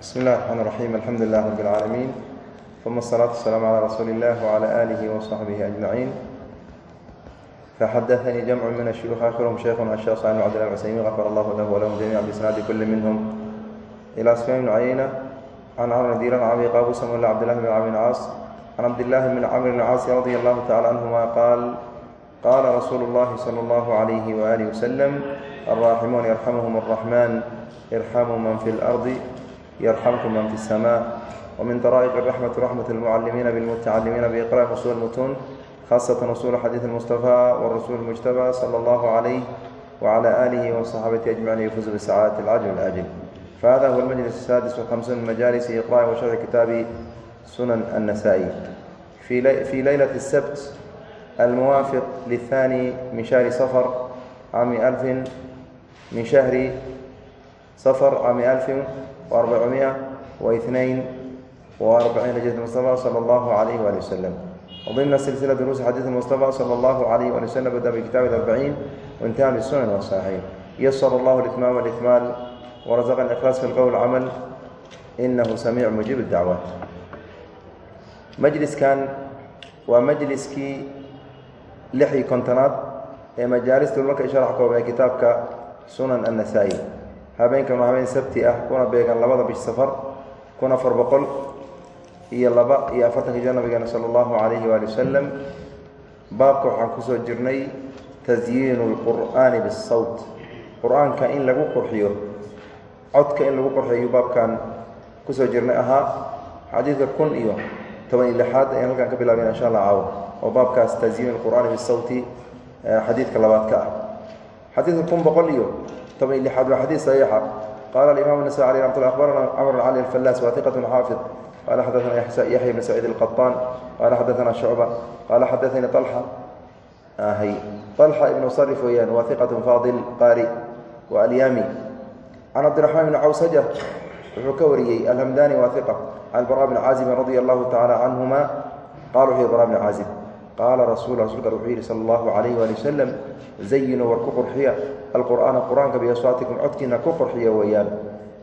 بسم الله الرحمن الرحيم الحمد لله رب العالمين ثم الصلاة والسلام على رسول الله وعلى آله وصحبه أجمعين فحدثني جمع من الشيوخ آخرهم شيخنا الشيخ صالح بن عبد الله العثيمين غفر الله له ولهم جميعا بإسناد كل منهم إلى سفيان بن عيينة عن عمرو ديران عن أبي قابوس مولى عبد الله بن عمرو بن العاص عن عبد الله بن عمرو بن العاص رضي الله تعالى عنهما قال قال رسول الله صلى الله عليه وآله وسلم الراحمون يرحمهم الرحمن ارحموا من في الأرض يرحمكم من في السماء ومن طرائق الرحمة رحمة المعلمين بالمتعلمين بإقراء أصول المتون خاصة أصول حديث المصطفى والرسول المجتبى صلى الله عليه وعلى آله وصحابته أجمعين يفوز بسعادة العجل والآجل فهذا هو المجلس السادس والخمسون من مجالس إقراء وشرح كتاب سنن النسائي في, لي في ليلة السبت الموافق للثاني من شهر صفر عام ألف من شهر صفر عام ألف وأربعمائة واثنين وأربعين هجرة المصطفى صلى الله عليه وآله وسلم وضمن سلسلة دروس حديث المصطفى صلى الله عليه وآله وسلم بدأ بكتاب الأربعين وانتهى بالسنن والصحيحين يسر الله الإتمام والإكمال ورزقنا الإخلاص في القول والعمل إنه سميع مجيب الدعوات مجلس كان ومجلسكي لحي كونتنات ee majaalista marka sharax koobay kitaabka sunan annasaa'i habeenkan waa habeen sabti ah kuna beegan labada bish safar kun afar boqol iyo laba iyo afartanka jir nabigeena sala allahu calayhi waali wasalam baabka waxaan ku soo jirnay tasyiinu lqur'aani bisawt qur'aanka in lagu qurxiyo codka in lagu qurxiyo baabkan ku soo jirnay ahaa xadiidka kun iyo toban iyo lixaad ayaan halkaan ka bilaabeen insha allah caawo oo baabkaas tasyiinu lqur'aani bisawti xadiidka labaad ka ah. Xadiidka kun boqol iyo toban iyo lixaad waa xadiid saxiixa qaala alimaam النasai alي ramat abarana cmr cali alfalas wa iqat xaafid qala xadaثana yaxya bn saciid الqaطaan qala xadaثana shucba qala xadaثani طalxa hy طalxa ibn sarif weeyaan wa iqat faadil qaari wa alyami can cabdiraxmaan bn cawsaja wuxuu ka wariyey alhamdani wa iqa can bara bn caazibin radi allahu taعala canhuma qala wuxuu bara bn caazib qaala rasul rasulka wuxuu yidhi sala allahu calayh waali wasalam zayinuu war ku qurxiya. Alqur'aana qur'aanka biaswaatikum codkiina ku qurxiya weeyaan.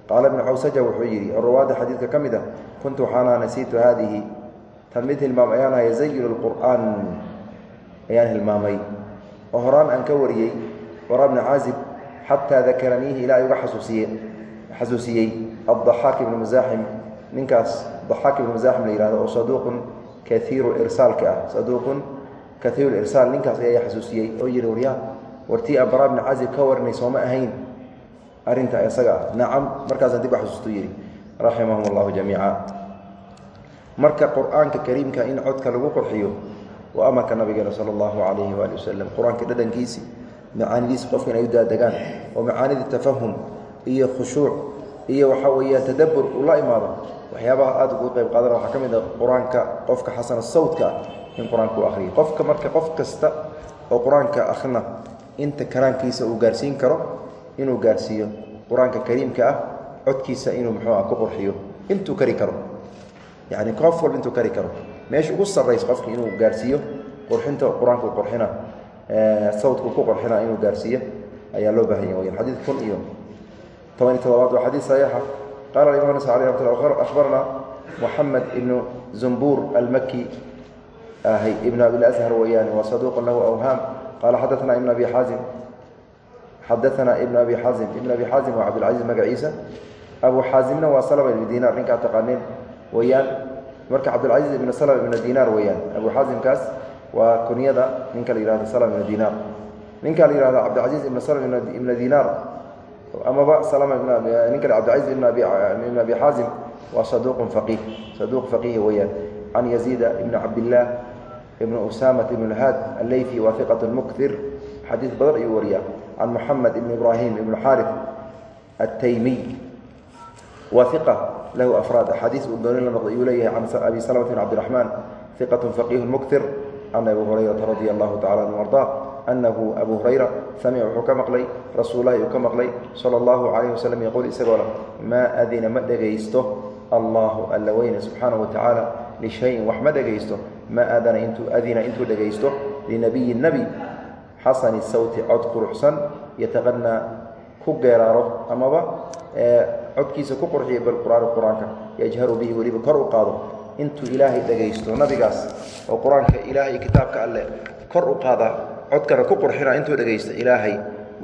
Qaala ibnu cawsaja wuxuu yidhi oo rawaada xadiidka ka mid a kuntu waxaana nasiitu haadihi. Tan mid hilmaam ayaan haya zayinu lqur'aan ayaan hilmaamay. Oo horaan aan ka wariyey waraa bna caazib xataa dakaraniihi ilaa uga xasuusiye xasuusiyey addaxaak ibnu musaaxim ninkaas daxaak ibnu musaaxim la yihahdo oo saduuqun kaiiru irsaalka ah saduuqun kaiiru irsaal ninkaas ayaa xasuusiyey oo yihi waryaa wartii aan baraa bni cazib ka warinay sooma ahayn? Arrinta isaga ah nacam markaasaan dib xasuustu yidhi raximahum allahu jamiica marka qur'aanka kariimka in codka lagu qurxiyo waa amarka nabigeena sala allahu calayhi waali wasalam qur'aanka dhadhankiisi macaanidiisi qofka inay u daadegaan oo macaanidii tafahum iyo khushuuc iyo waxaa weeyaan tadabbur uu la imaado waxyaabaha aada ugu qayb qaadana waxaa ka mid a qur'aanka qofka xasana sawdka ah in qur'aanka uu akhriyo qofka marka qof kasta oo qur'aanka akhrina inta karaankiisa uu gaarsiin karo inuu gaarsiiyo qur'aanka kariimka ah codkiisa inuu muxuu ah ku qurxiyo intuu kari karo. Yacni qof walba intuu kari karo. Meesha ugu sarraysa qofki inuu gaarsiiyo qurxinta qur'aanka qurxina sawdku ku qurxina inuu gaarsiiyo ayaa loo baahanya wayaan xadiid kun iyo toban iyo todobaad waa xadiid saxiixa qala imam nas alي mat abarna moxamed ibnu zumbuur almaki ibn abi ashar weeyaan wa saduuq lahu awhaam qala xadaana ibn abi xaazim xadaana ibn abi xaazim ibn abi xaazim waa cabdilcaziz magaciisa abu xaazimna waa salama ibn dinar ninkaa taqaaneen weeyaan marka cabdilcaziz ibn salama ibn dinar weeyaan abu xaazimkaas waa kunyada ninka la yihahdo salama ibn dinar ninka la yihahdo cabdilcaziz ibn salama ibn dinar amaba ninka cabdilcaziz ibn abi xaazim waa saduuqun faqiih saduuq faqiih weeyaan can yaziida ibn cabdillaah ibn usamat ibn lhaad alleyfi waa iqat xadiid badan ayuu wariyaa. Can moxamed ibn ibraahim ibn xaarif ataymiy waa lahu afraad. Axaadiis uu doonin la noqday ayuu leeyahay can abi salmata bn cabdiraxmaan iqat faqiih muktir can abi hurayrata radia allahu tacala anhu arda anahu abu hurayra samic wuxuu ka maqlay rasuullahi uu ka maqlay sala allahu calayh wasalam yaquul isagoo leh maa adina ma dhegaysto allahu alla weyne subxaanahu watacaala lishayin wax ma dhegaysto maa adana intuu adina intuu dhegaysto linabiyi nebi xasani sawti cod quruxsan yataqanaa ku geeraaro amaba codkiisa ku qurxiyo bilqur'aani qur'aanka yajharu bihi weliba kor u qaado intuu ilaahay dhegaysto nabigaas oo qur'aanka kitaabka alleh kor u codkana ku qurxina intuu dhegaysto ilaahay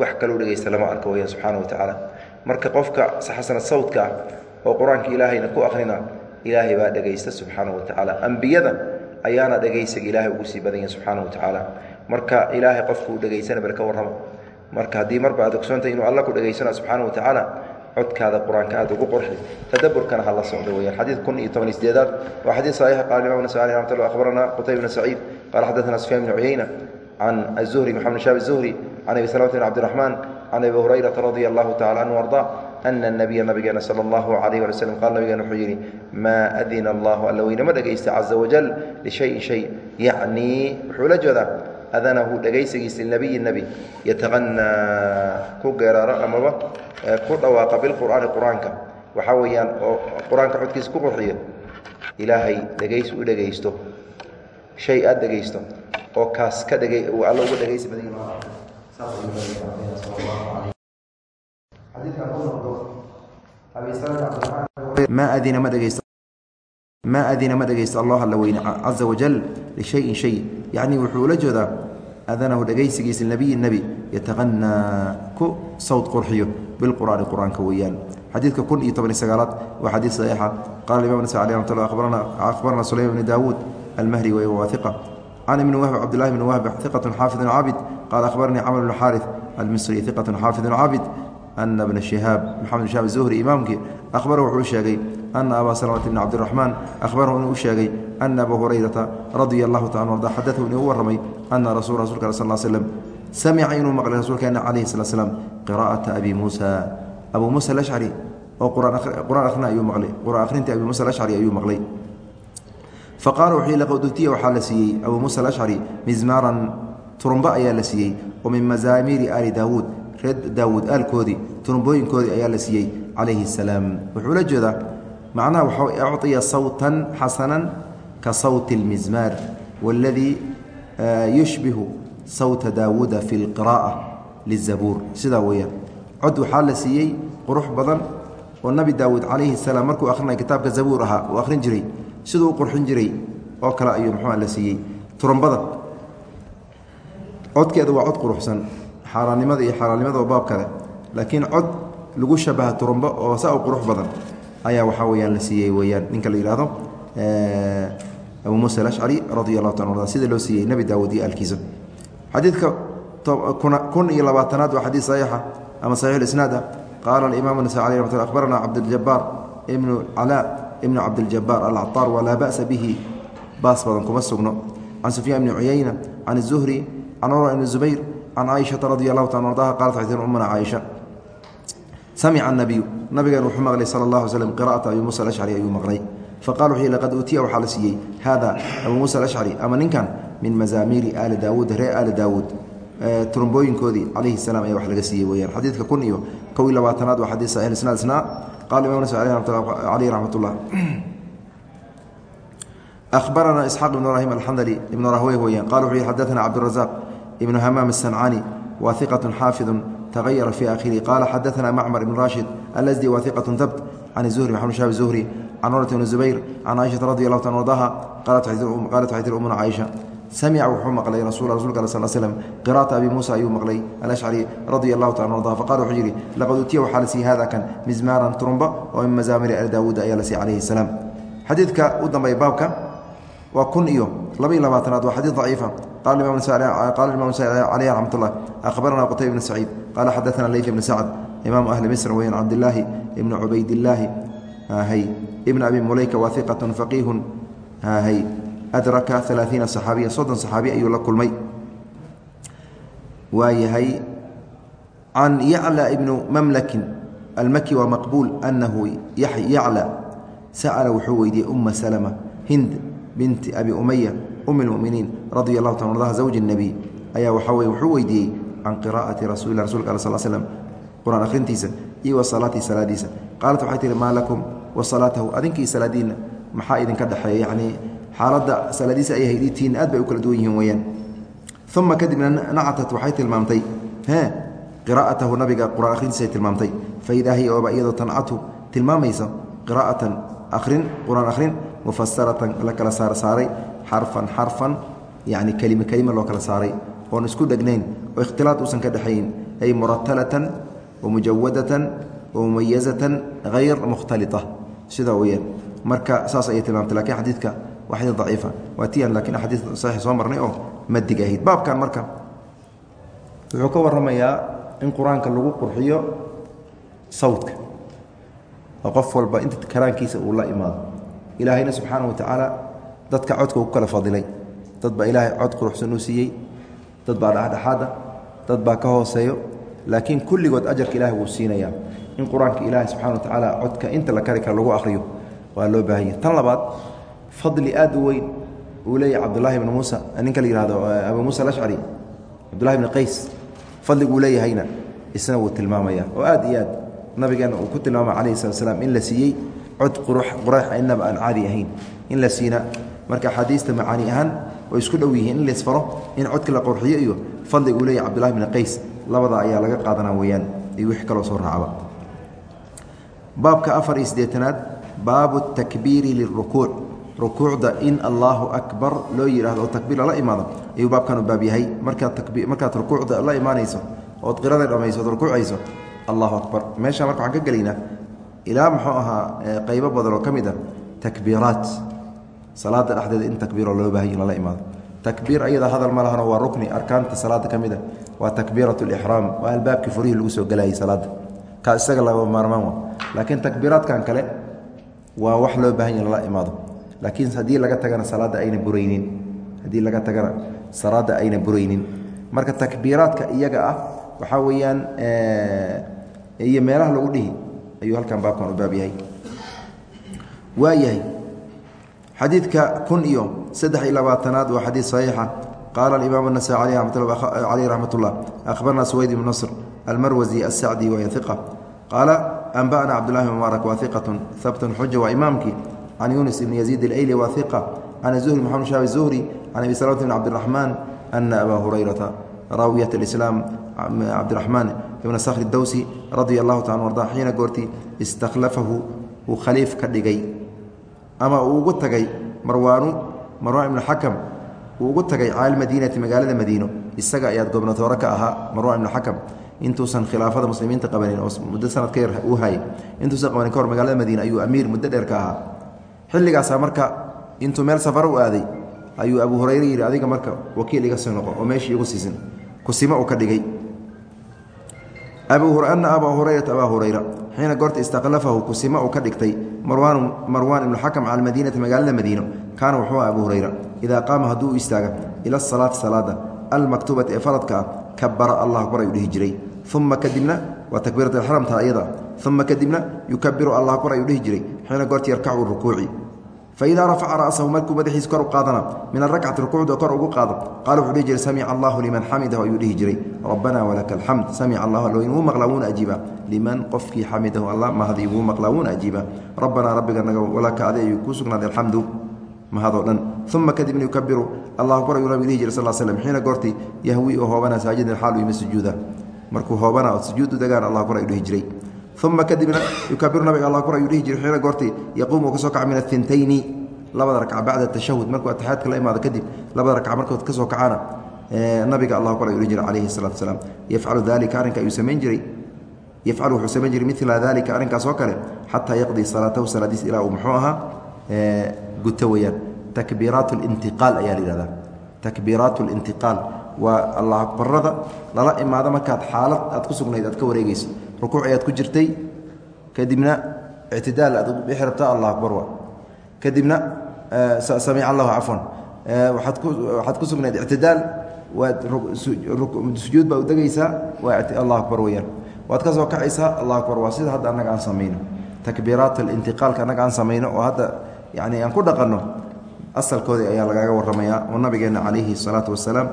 wax kaluu dhegaysta lama arko weyaan subxaana wa tacaala marka qofka xasana sawdka ah oo qur'aanka ilaahayna ku akhrina ilaahay baa dhegaysta subxaana wa tacaala ambiyada ayaana dhegaysiga ilaahay ugu sii badan yahay subxaana wa tacaala marka ilaahay qofkuu dhegaysana bal ka warramo marka haddii marba aad ogsoontahay inuu alla ku dhegaysana subxaana wa tacaala codkaada qur'aanka aad ugu qorxi tadaburkana ha la socdo weyaan xadiid kun iyo toban iyo sideedaad waa xadiid saxiixa qala imam nasai alih raxmat llah akhbarana qutayb bn saciid qala xadaثana sufyaan bn cuyayna can الzuhri maxamed shab الzuhri can abi salamata bn cabdiraxmaan can abi hurayrata radia allahu tacala anhu arda ana nabiya nabigeena sala allahu calayh wali slm qaal nabigeena wuxuu yidhi maa adina allahu alla weynama dhegaysta caza wajal lishayin shay yacnii wuxuu la jeedaa adanahu dhegaysigiis linabiyi nebi yataqanaa ku geeraaro amaba ku dhawaaqa bilqur'aani qur-aanka waxaa weeyaan oo qur-aanka codkiisa ku qurxiyo ilaahay dhegaysi u dhegaysto shay aad dhegaysto oo kaas ka dhegay uu alla uga dhegaysi badan ma adina ma dhegaysto allah alla weyne caza wajal lishayin shay. Yacnii wuxuu ula jeedaa adanahu dhegaysigiisa nabiyi nebi yataqanaa ku sawd qurxiyo bilqur'aani qur'aanka weeyaan. Xadiidka kun iyo toban iyo sagaalaad waa xadiid saxiixa. Qala imam nasa alih ramat llah akhbarana sulaym bni daawuud almahri wey waa iqa can ibni wahb cabdillahi bni wahb iqatun xaafidun caabid qala akhbaranii camr bn xaarif almisri iqatun xaafidun caabid ana bna shihaab maxamed bn shihab zuhri imaamkii ahbarahu wuxuu sheegay ana abaa salamata bni cabdiraxmaan ahbarahu inuu u sheegay ana aba hurayrata radia allahu taala arda xadatahu inuu u warramay ana rasul rasulka sal slm samica inuu maqlay rasuulkeena calayhi slat slam qiraa'ata abi muusa abuu muusa alashcari oo qur'aan ahrina ayuu maqlay qur'aan akhrintii abi muusa alashcari ayuu maqlay qtiy waaa la siiyey abu musa ashcri mizmaaran turumba ayaa la siiyey oo min mazaamiiri ali daawuud reer daawuud aalkoodii turumbooyinkoodii ayaa la siiyey calayhi salaam wuxuu la jeedaa macnaha waxaa uciya sawtan xasanan ka sawti اlmizmaar waladii yushbihu sawta daawuuda fi اlqiraa'a lizabuur sidaa weeyaan cod waxaa la siiyey qurux badan oo nabi daawuud calayhi salaam markuu akhrinay kitaabka zabuur ahaa uu akhrin jiray siduu u qurxin jiray oo kale ayuu muxua la siiyey. Turumbada codkeeda waa cod quruxsan xaaraannimada iyo xaaraannimada waa baab kale laakiin cod lagu shabaha turumbo oo saa u qurux badan ayaa waxaa weyaan la siiyey weyaan ninka la yidhahdo abu muusa alashcari radi allahu ta arda sida loo siiyey nebi daawud iyo aalkiisa xadiidka kun iyo labaatanaad waa xadiid saxiixa ama saxiix isnaad ah. Qaala alimaam nasa aleh akhbarana cabdiljabaar ibnu calaa ibnu cabdiljabaar alcaطaar walaa ba'sa bihi baas badan kuma sugno can sufyaan ibni cuyayna can الzuhri can urwa ibni zubayr can caaishaةa radi allahu ta ardaha qalat xadiian umana caaisha samica الnabiyu nabigan wuxuu maqlay sala اllah alay slm qira'ata abi muusa alashcari ayuu maqlay faqala wuxuu laqad uutiya waxaa la siiyey hada abu muusa alashcari ama ninkan min mazaamiiri aali daawuud reer aali daawuud turumbooyinkoodii calayhi salaam ayaa wax laga siiyey weyaan xadiidka kun iyo kow iyo labaatanaad waa xadiid saxiix isnaad isnaa qala imam caleyh raxmat ullah abarana isxaq ibn ibrahim alxandali ibn rahwey weyaan qala wuxuu yihi xadaana cabdirazaq ibnu hamaam asancani wa iqatu xaafidu tagayara fii akhirihi. Qaala xadaana macmar ibn rashid alsdi wa iqatu habt can zuhri maxamud shaabi zuhri can urat ibni zubayr can caaishata radi allahu ta ardaha qalat xaytir umuna caaisha samica wuxuu maqlay rasu rasulka al sl slm qiraata abi muusa ayuu maqlay alashcari radia allahu taala arda faqala wuxuu yidhi laqad utiya waxaa la siiyey hada kan mizmaaran trumba oo min mazaamiri ali daawuud ayaa la siiyey calayhi salaam xadiidka u dambeeya baabka waa kun iyo laba iyo labaatanaad waa xadiid daciifa مليكة واثقة فقيه هي أدرك ثلاثين صحابيا صدن صحابي أي لك المي وهي عن يعلى ابن مملك المكي ومقبول أنه يحيى يعلى سأل وحويدي أم سلمة هند بنت أبي أمية أم المؤمنين رضي الله تعالى عنها زوج النبي أيا وحوي وحويدي عن قراءة رسول الله رسول الله صلى الله عليه وسلم قرآن أخرنتيسا إي وصلاة سلاديسا قالت وحيت ما لكم وصلاته أذنكي سلادين محا إذن كدحي يعني xaaladda salaadiisa ay hayditiin aad bay u kala duwan yihiin weyaan uma kadibna nacatat waxay tilmaamtay qiraa'atahu nabiga qur'aan akhrintiisay tilmaamtay. Faidaa hiya ooba iyadoo tancatu tilmaamaysa qiraa'atan akhrin qur'aan akhrin mufasaratan la kala saarsaaray xarfan xarfan yacni kelime kelima loo kala saaray oon isku dhegnayn oo ikhtilaad uusan ka dhexayn ay muratalatan wamujawadatan wamumayazatan hayr mukhtalita. Sidaa weyaan marka saas ayay tilmaamtay lakiin xadiidka waa xadiid daciifa. Waa tiyan lakiin xadiid saxiix soo marnay oo madig ahayd. Baabkan marka wuxuu ka warramayaa in qur'aanka lagu qurxiyo sawdka. Oo qof walba inta karaankiisa uu la imaado. Ilaahayna subxaana wa tacaala dadka codka u kala fadilay. Dad baa ilaahay cod quruxsan uu siiyey. Dad baa dhexdhexaada dad baa ka hooseeyo. Laakiin kulligood ajarka ilahay wuu siinayaa in qur'aanka ilaahay subxana wa inta la kara lagu akhriyo waa loo baahanya tan fadli aad u weyn uu leeyahy cabdullaahi bni muusa. Ninka la yihahdo abu muusa alashcari cabdullahi bni qays. Fadliguu leeyahayna isna wuu tilmaamaya. Oo aad iyo aad nabigeenna uu ku tilmaamay calayhi salat slam in la siiyey cod quraxa inaba aan caadi ahayn. In la siina. Marka axaadiista macaani ahaan way isku dhow yihiin in laisfaro in codka la qurxiyo iyo fadliga uu leeyahy cabdullahi bni qays. Labada ayaa laga qaadana weeyaan iyo wix kaloo soo raacaba. Baabka afar iyo siddeetanaad baabu takbiiri lirukuuc rukuucda in allaahu akbar loo yidhahdo oo takbiir lala imaado ayuu baabkan u baab yahay. Markaad markaad rukuucda la imaanayso ood qirada dhammayso ood rukuucayso allahu akbar. Meesha marka waxaan ka gelaynaa ilaa muxuu ahaa qaybo badan oo ka mid a takbiiraat. Salaada dhexdeeda in takbiiroo loo baahanya lala imaado. Takbiir ayada hadal ma lahano waa rukni arkaanta salaada ka mid a waa takbiirat lixraam waa albaabkii furihii lagu soo gelayay salaada kaa isaga laba maarmaan wa laakiin takbiiraadkan kale waa wax loo baahanya lala imaado laakiin haddii laga tagana salaadda ayna buraynin haddii laga tagana salaadda ayna buraynin marka takbiiraadka iyaga ah waxaa weeyaan iyo meelaha lagu dhihi ayuu halkan baabkan u baab yahay waa yahay xadiidka kun iyo saddex iyo labaatanaad waa xadiid saxiixa qaala alimaam الnasaي caleyh raxmat اllah akhbarna suwayd ibn nasr almarwasi asacdi wa iqa qaala anba'na cabdullahi mubaarak wa iqat habtun xuja waa imaamkii can yunis ibn yaziid اlayli wa iqa can zuhri maxamed shaabi zuhri can abi salmt bn cabdiraxmaan ana aba hurayrata raawiyat اlislaam cabdiraxmaan ibna sakhr dowsi radia allahu taala arda xiina goortii istakhlafahu uu khaliif ka dhigay ama uu ugu tagay marwaanu marwaan ibnu xakam uu ugu tagay cala madiinati magaalada madiino isaga ayaad gobnatoore ka ahaa marwaan ibnu xakam intuusan khilaafada muslimiinta qabanin oo muddo sanad ka yar uu hayay intuusan qabanin ka hor magaalada madiina ayuu amiir muddo dheer ka ahaa xilligaasaa marka intuu meel safaro u aaday ayuu abu hurayre yidhi adiga marka wakiil iga soo noqo oo meeshii igu siisin. Kusimo uu ka dhigay. Ana abaa hurayrata abaa hurayra xiina goorta istakhlafahu kusimo uu ka dhigtay marwaan ibnu xakam cala madiinati magaalada madiino. Kaana wuxuu abu hurayra. Idaa qaama hadduu u istaaga ila asalaati salaada almaktubati ee faradka ah kabara allah akbar ayuu dhihi jiray. Uma kadibna waa takbiirat axramta ayada uma kadibna yukabiru allah akbar ayuu dhihi jiray xiina goorta yarkacu rukuuci faidaa rafaca ra'sahu markuu madaxiisa kor u qaadana min arakcati rukuucda kor ugu qaado qaala wuxuu dhihi jiray samica allahu liman xamidahu ayuu dhihi jiray rabbana walaka alxamd samica allahu alloyn wuu maqlaa wuuna ajiiba liman qofkii xamidahu allah mahadii wuu maqlaa wuuna ajiiba rabbanaa rabbiga naga walaka adi ayuu kuu sugnaaday alxamdu mahadoo dhan uma kadibna yukabiru allah akbar ayuu nabigu dhihi jiray sal slm xiina goortii yahwi oo hoobana saajidan xaalu yimi sujuuda markuu hoobana oo jiray uma kadibna yukabiru nabiga alla akbar ayuu dhihi jiray xiina goortii yaquum uu ka soo kaca min aintayni labada rakca bacda tashahud markuu atixaadka la imaado kadib labada rakca markood ka soo kacaana nabiga allah akbar ayuu dhihi jiray calayhi salatu wasalaam yafcalu dalika arrinka ayuu samayn jiray yafcalu wuxuu samayn jiray mila dalika arrinkaas oo kale xataa yaqdii salaatahu salaadiis ilaa uu muxuu ahaa guto weeyaan takbiiraat lintiqaal ayaa la yihahdaa takbiiraat lintiqaal waa allah akbarada lala imaado markaad xaalad aad ku sugnayd aad ka wareegeyso rukuuc ayaad ku jirtay kadibna ictidaal aad bixi rabtaa allah akbar kadibna samic allahu cafwan ku waxaad ku sugnayd ictidaal waad sujuud baa u degaysaa waa allah akbar weyaan waad ka soo kacaysaa allah akbar waa. Sida hadda annaga aan samayno takbiiraat alintiqaalka annaga aan samayno oo hadda yani aan ku dhaqanno asalkoodii ayaa lagaaga warramayaa oo nabigeenna calayhi salaatu wasalaam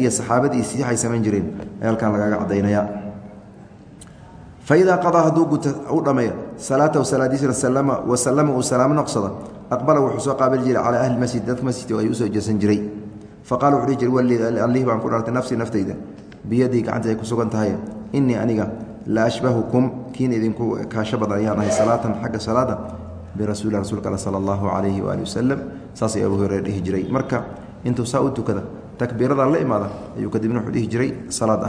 iyo saxaabadiisii waxay samayn jireen ayaa lagaaga caddaynaya faidaa qadaa hadduu u dhammeeyo salaatahu salaadiisna salama wasalama uu salaamo noqsado aqbala wuxuu soo qaabili jiray calaa ahli masjid dadka masjidka ayuu u soo jeesan jiray faqala wuxuu dhihi jiray allih baan ku dhaartay nafsii naftayda biyadii gacanta ay ku sugan tahay innii aniga la ashbahukum kiin idinku kaasho badan ayaan ahay salaatan xagga salaada birasuuli rsulka al sala allahu calayhi waali wasalam saasay abu hureyre dhihi jiray marka intuu saa la imaada ayuu kadibna wuxuu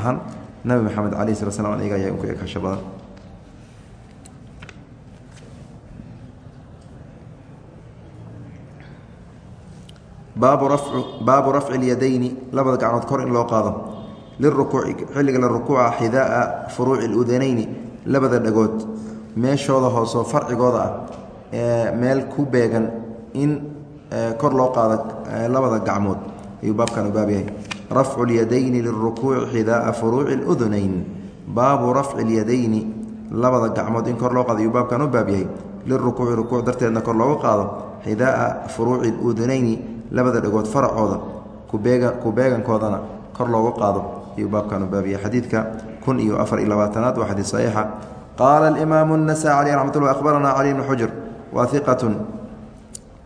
ahaan nabi maxamed calayh sala slam aniga ayaa inku kaasho badan. Baabu rafci اlyadayni labada gacnood kor in loo qaado. Lirukuuci xilliga la rukuuca xidaaa furuuci اludanayni labada dhagood. Meeshooda hoosoo farcigooda ah ee meel ku beegan in kor loo qaado labada gacmood. Ayuu baabkan u baab yahay rafcu اlyadayni lirukuuci xidaaa furuuci اludunayn baabu rafci اlyadayni labada gacmood in kor loo qaado ayuu baabkan u baab yahay lirukuuci rukuuc darteedna kor looga qaado xidaaa furuuci اludunayni labada dhagood faracooda kubeega kubeegankoodana kor loogu qaado ayuu baabkan u baabiya xadiidka kun iyo afar iyo labaatanaad waa xadiid saxiixa qaala alimaamu الnasaa caleyh raxmat ullah akhbarana cali bn xujr wa iqatun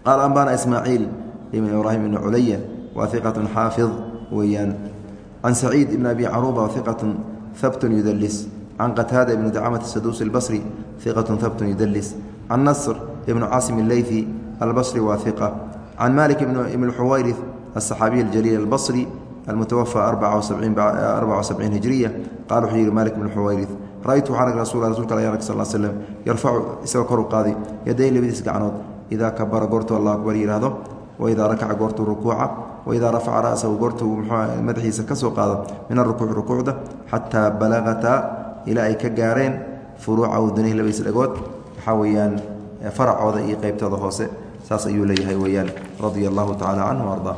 qaala ambana ismaaciil ibn ibraahim ibn culaya wa iqatun xaafid weyaan can saciid ibn abi caruba iqatun habtun yudalis can qataada ibni dacamata saduus albasri iqatun habtun yudalis can nasr ibnu caasim illeyfi albasri waa iqa can malik ibn lxuwayri asaxaabiy aljaliil albasri almutawafa arbaca wasabciin hijriya. Qala wuxuu yihi malik ibn xuwayri ra-ytu waxaan arg rasul rasulka alla arg sal slem yarfacu isagoo kor u qaaday yaday labadiis gacnood idaa kabara goortuu allah akbar yidhaahdo waidaa rakaca goortuu rukuuca waidaa rafaca ra'sahu goortuu mxuu madaxiisa ka soo qaado min arukuuci rukuucda xataa balagataa ilaa ay ka gaareen furuuca udunayhi labadiis dhagood waxaa weeyaan faracooda iyo qeybtooda hoose saas ayuu leeyahay weyaan radia allahu tacala canhu arda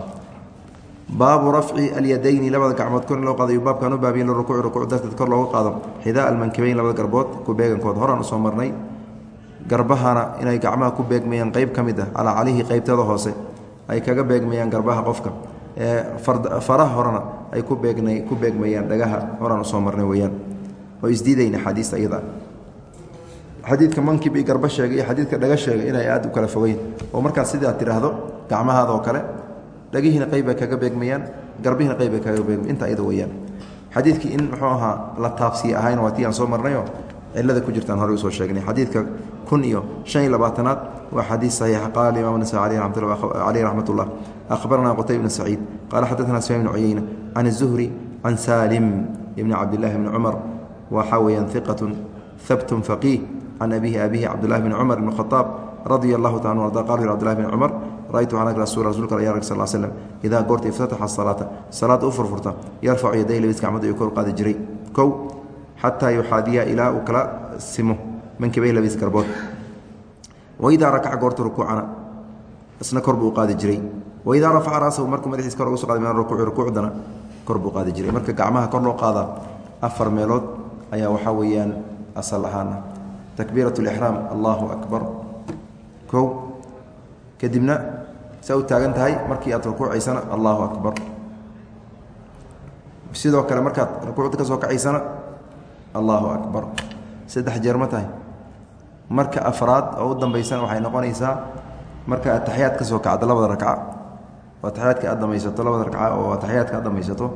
baabu rafci alyadayni labada gacmood kor in loo qaadayu baabkan u baabiyen lirukuuci rukuuc darteed kor looga qaado xidaa almankibayn labada garbood ku beegankood horaan u soo marnay garbahana inay gacmaha ku beegmayaan qeyb ka mid ah ay kaga beegmayaan garbaha qofka. Ee faraha horena ay ku beegmayaan dhagaha horaan u soo marnay weyaan oo isdiidayn axaadiista iyada xadiidka mankib i garba sheegay iyo xadiidka dhaga sheegay inay aad u kala fogeyn. Oo markaas sidaad tidhaahdo gacmahaada oo kale dhagihiina qayb bay kaga beegmayaan garbihiina qayb bay kaga beegma intaa iyada weyaan xadiidkii in muxuu ahaa la taabsiye ahayna waa tii aan soo marnayo cilada ku jirtaan horey u soo sheegnay. Xadiidka kun iyo shan iyo labaatanaad waa xadiid saxiixa qaala imam nasa caleyh raxmat ullah akhbarana qutayb bn saciid qaala xadaana sufyaan bn cuyeyna can الzuhri can salim ibni cabdillahi bni cumar waxaa weeyaan iqatun habtun faqiih can abihi abihi cabdulahi bn cumar bn khaaab radia allahu taala anu arda qal cbdulahi bn cumar ra-ytu waxaan arg rasul rasulka ya rag sal slm idaa goorta iftataxa salaata salaada u furfurta yarfacu yaday labis gacmood ayuu kor qaadi jiray. Kow xataa yuxaadiya ilaa uu kala simo mankibay labis garbood waidaa rakaca goorta rukuucana isna kor buu qaadi jiray waidaa rafaca raasahu markuu madaxiis kor ugu so qaday min rukuuci rukuucdana kor buu qaadi jiray marka gacmaha kor loo qaadaa afar meelood ayaa waxaa weeyaan asal ahaana takbiirat lixraam allahu akbar kow kadibna saa u taagan tahay markii aad rukuucaysana allahu akbar sidoo kale markaad rukuucda ka soo kacaysana allahu akbar. Saddex jeer ma tahay? Marka afraad oo u dambaysana waxay noqonaysaa marka ataxiyaad ka soo kacdo labada ragca oo ataxiyaadka aad dhamaysato labada ragca oo ataxiyaadka aad dhamaysato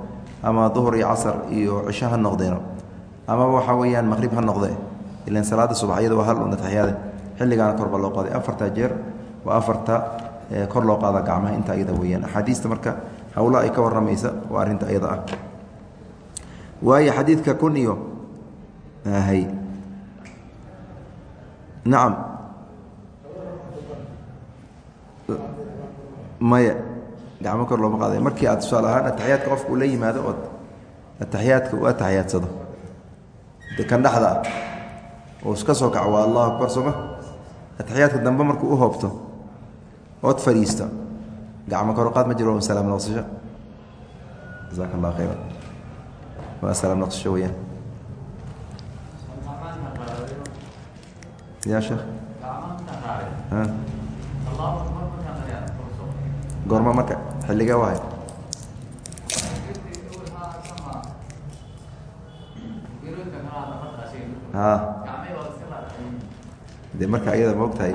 ama duhur iyo casar iyo cisho ha noqdeeno. Amaba waxaa weeyaan maqrib ha noqde. Ilan salaada subaxyada waa hal un ataxiyaade xilligaana korba loo qaaday. Afarta jeer waa afarta kor loo qaada gacmaha inta ayada weyaan axaadiista marka hawla ay ka waramaysa waa arrinta ayada ah. Waayo xadiidka kun iyo nacam maya gacmo kor looma qaaday markii aad tusaale ahaan ataxiyaadka qofka uu la yimaado ood ataxiyaadka uu atixiyaadsado de kan dhexda ah oo iska soo kaco waa allahu akbar sooma ataxiyaadka dambe markuu u hoobto ood fadhiista gacmo korqaad ma jiro salaam noqsasho jasaaka allah khayra waa salaam noqsasho weyaan ya sheekh goorma marka xilligee wahay a de marka ayada ma og tahay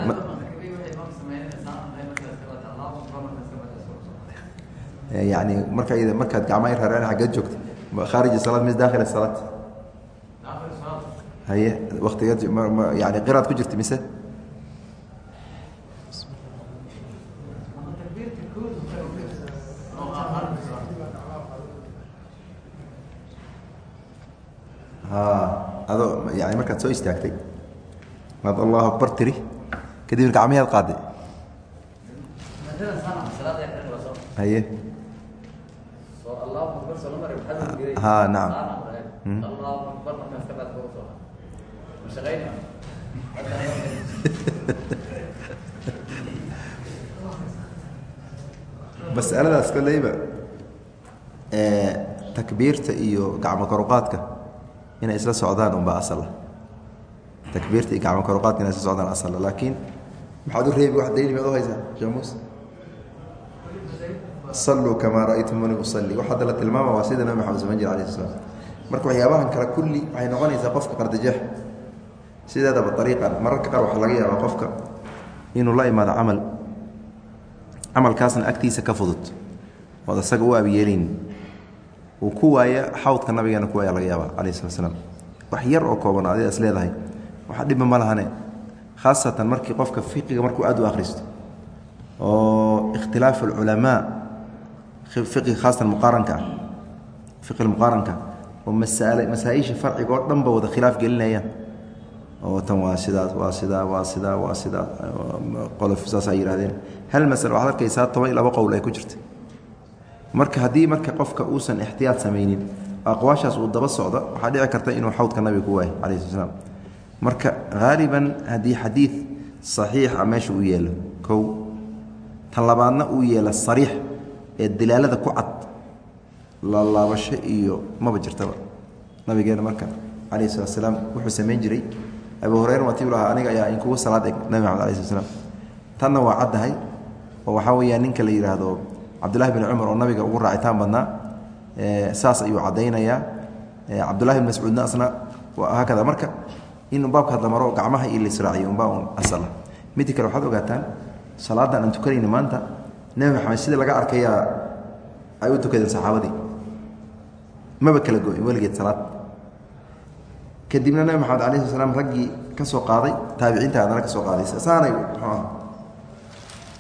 yani marka markaad gacmaha rareen aggeed joogta khaarij salaad mis dakhil salaad haye waktigeed yani qiraad ku jirta mise adoo yani markaad soo istaagtay ad allahu akbar tiri kadib gacmihaad qaaday haye ha nacam masaladaas koleyba takbiirta iyo gacmo karuqaadka inay isla socdaan unbaa asala takbiirta iyo gacmo karuqaadka inay isla socdaan asala laakiin maxaad u reebi wax daliil maad u haysaa sheekh muuse saluu kamaa ra'aytumuni usalli. Wax hadda la tilmaama waa sida nabi maxamed samayn jir alayh sl slam marka waxyaabahan kale kulli waxay noqonaysaa qofka qardajeex sideedaba ariiqan mararka qaar waxaa laga yaabaa qofka inuu la imaado camal camalkaasna agtiisa ka fudud. Ood isaga u abiyeelin uu ku waaya xawdka nabigeena ku waaya laga yaaba calayh slat slam wax yar oo kooban adiga is leedahay. Waxa dhibba ma lahane. Khaasatan markii qofka fiqiga markuu aad u akhristo oo ikhtilaafu alculamaa fiqiga khaasatan muqaaranka ah fiqi muqaaranka oo masaale masaa-isha farciga oo dhan wada khilaaf gelinayaan. Oo tan waa sidaas waa sidaa waa sidaa waa sidaa qolof saasaa yihahdeen hal masale waxaad arkaysaa toban iyo labo qowl ay ku jirta marka haddii marka qofka uusan ixtiyaad samaynin aqwaashaas uu daba socdo waxaa dhici karta inuu xawdka nabiga ku waayo calayi sl slam marka haaliban haddii xadiid saxiixa meesha uu yeelo kow tan labaadna uu yeelo sariix ee dilaalada ku cad laalaabasho iyo maba jirtaba. Nabigeena marka calayh slat slaam wuxuu samayn jiray. Abu hureyra waati lahaa aniga ayaa inkugu salaad eg nabi maxamed alai slat slam tanna waa caddahay oo waxaa weeyaan ninka la yidhaahdo cabdullahi bin cumar oo nabiga ugu raacitaan badnaa saas ayuu caddaynayaa cabdullahi bin mascuudna asna haakada marka in baabka hadla gacmaha iyo laisraaciyo umbaa un asala. Midii kale waxaad ogaataan salaadan aan tukanayni maanta nebi maxamed sidii laga arkayaa ay u tukadeen saxaabadii. Maba kala go-in weligeed salaad. Kadibna nebi maxamed alai sl slam raggii ka soo qaaday taabiciinta adana ka soo qaaday saanay muxuu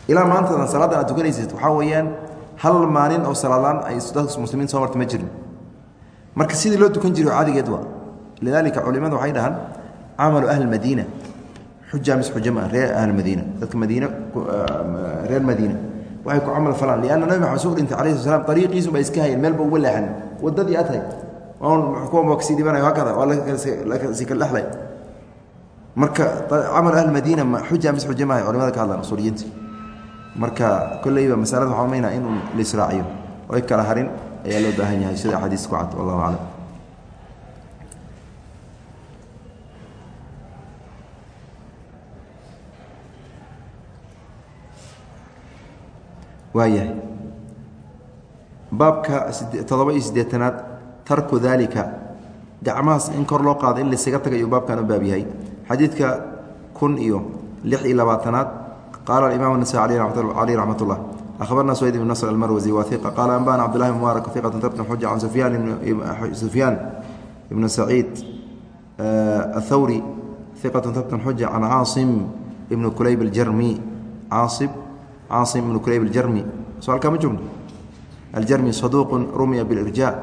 ilaa maantadan salaadan aad tukanaysid waxaa weeyaan hal maalin oo salaadlaan ay dadka muslimiin soo marta ma jirin. Marka sidii loo tukan jiro caadigeed waa lidaalika culimadu waxay dhahaan camalu ahli madiina xuja mis xuja maa reer ahli madiina dadka madiina reer madiina waxay ku camal falaan lianna nabi maxamed suu dhintay alayhi sl slam ariiqiisu ba iska hayeen meelba uga leexan wadadii aad tahay kuwa ka sii dhibanayo hakada waa lakasii kala dhexlay marka camal ahli madiina xuja mis xuja maahay culimada ka hadlaan usuuliyiinta marka kolleyba masalada waxaa maynaa in oo ay kala harin ayaa loo baahan yahay sida axaadiis ku cad wallahu aclam. Waayahay. Baabka toddoba iyo siddeetanaad tarku daalika gacmahaas in kor loo qaado in laysaga taga ayuu baabkan u baab yahay. Xadiidka kun iyo lix iyo labaatanaad qaala imaam nasa caleyh raxmat ullah ahbarna sweyd ibn nasr almarwasi wa iqa qaala anbana cbdullahi mubaarak iqatan tabtan xuja can sufyaan ibn saciid athawri iqatan tabtan xuja can caasim ibn kulayb aljarmi caaib caasim ibn kulayb aljarmi soo halkaa ma joogno aljarmi saduuq rumiya bilirja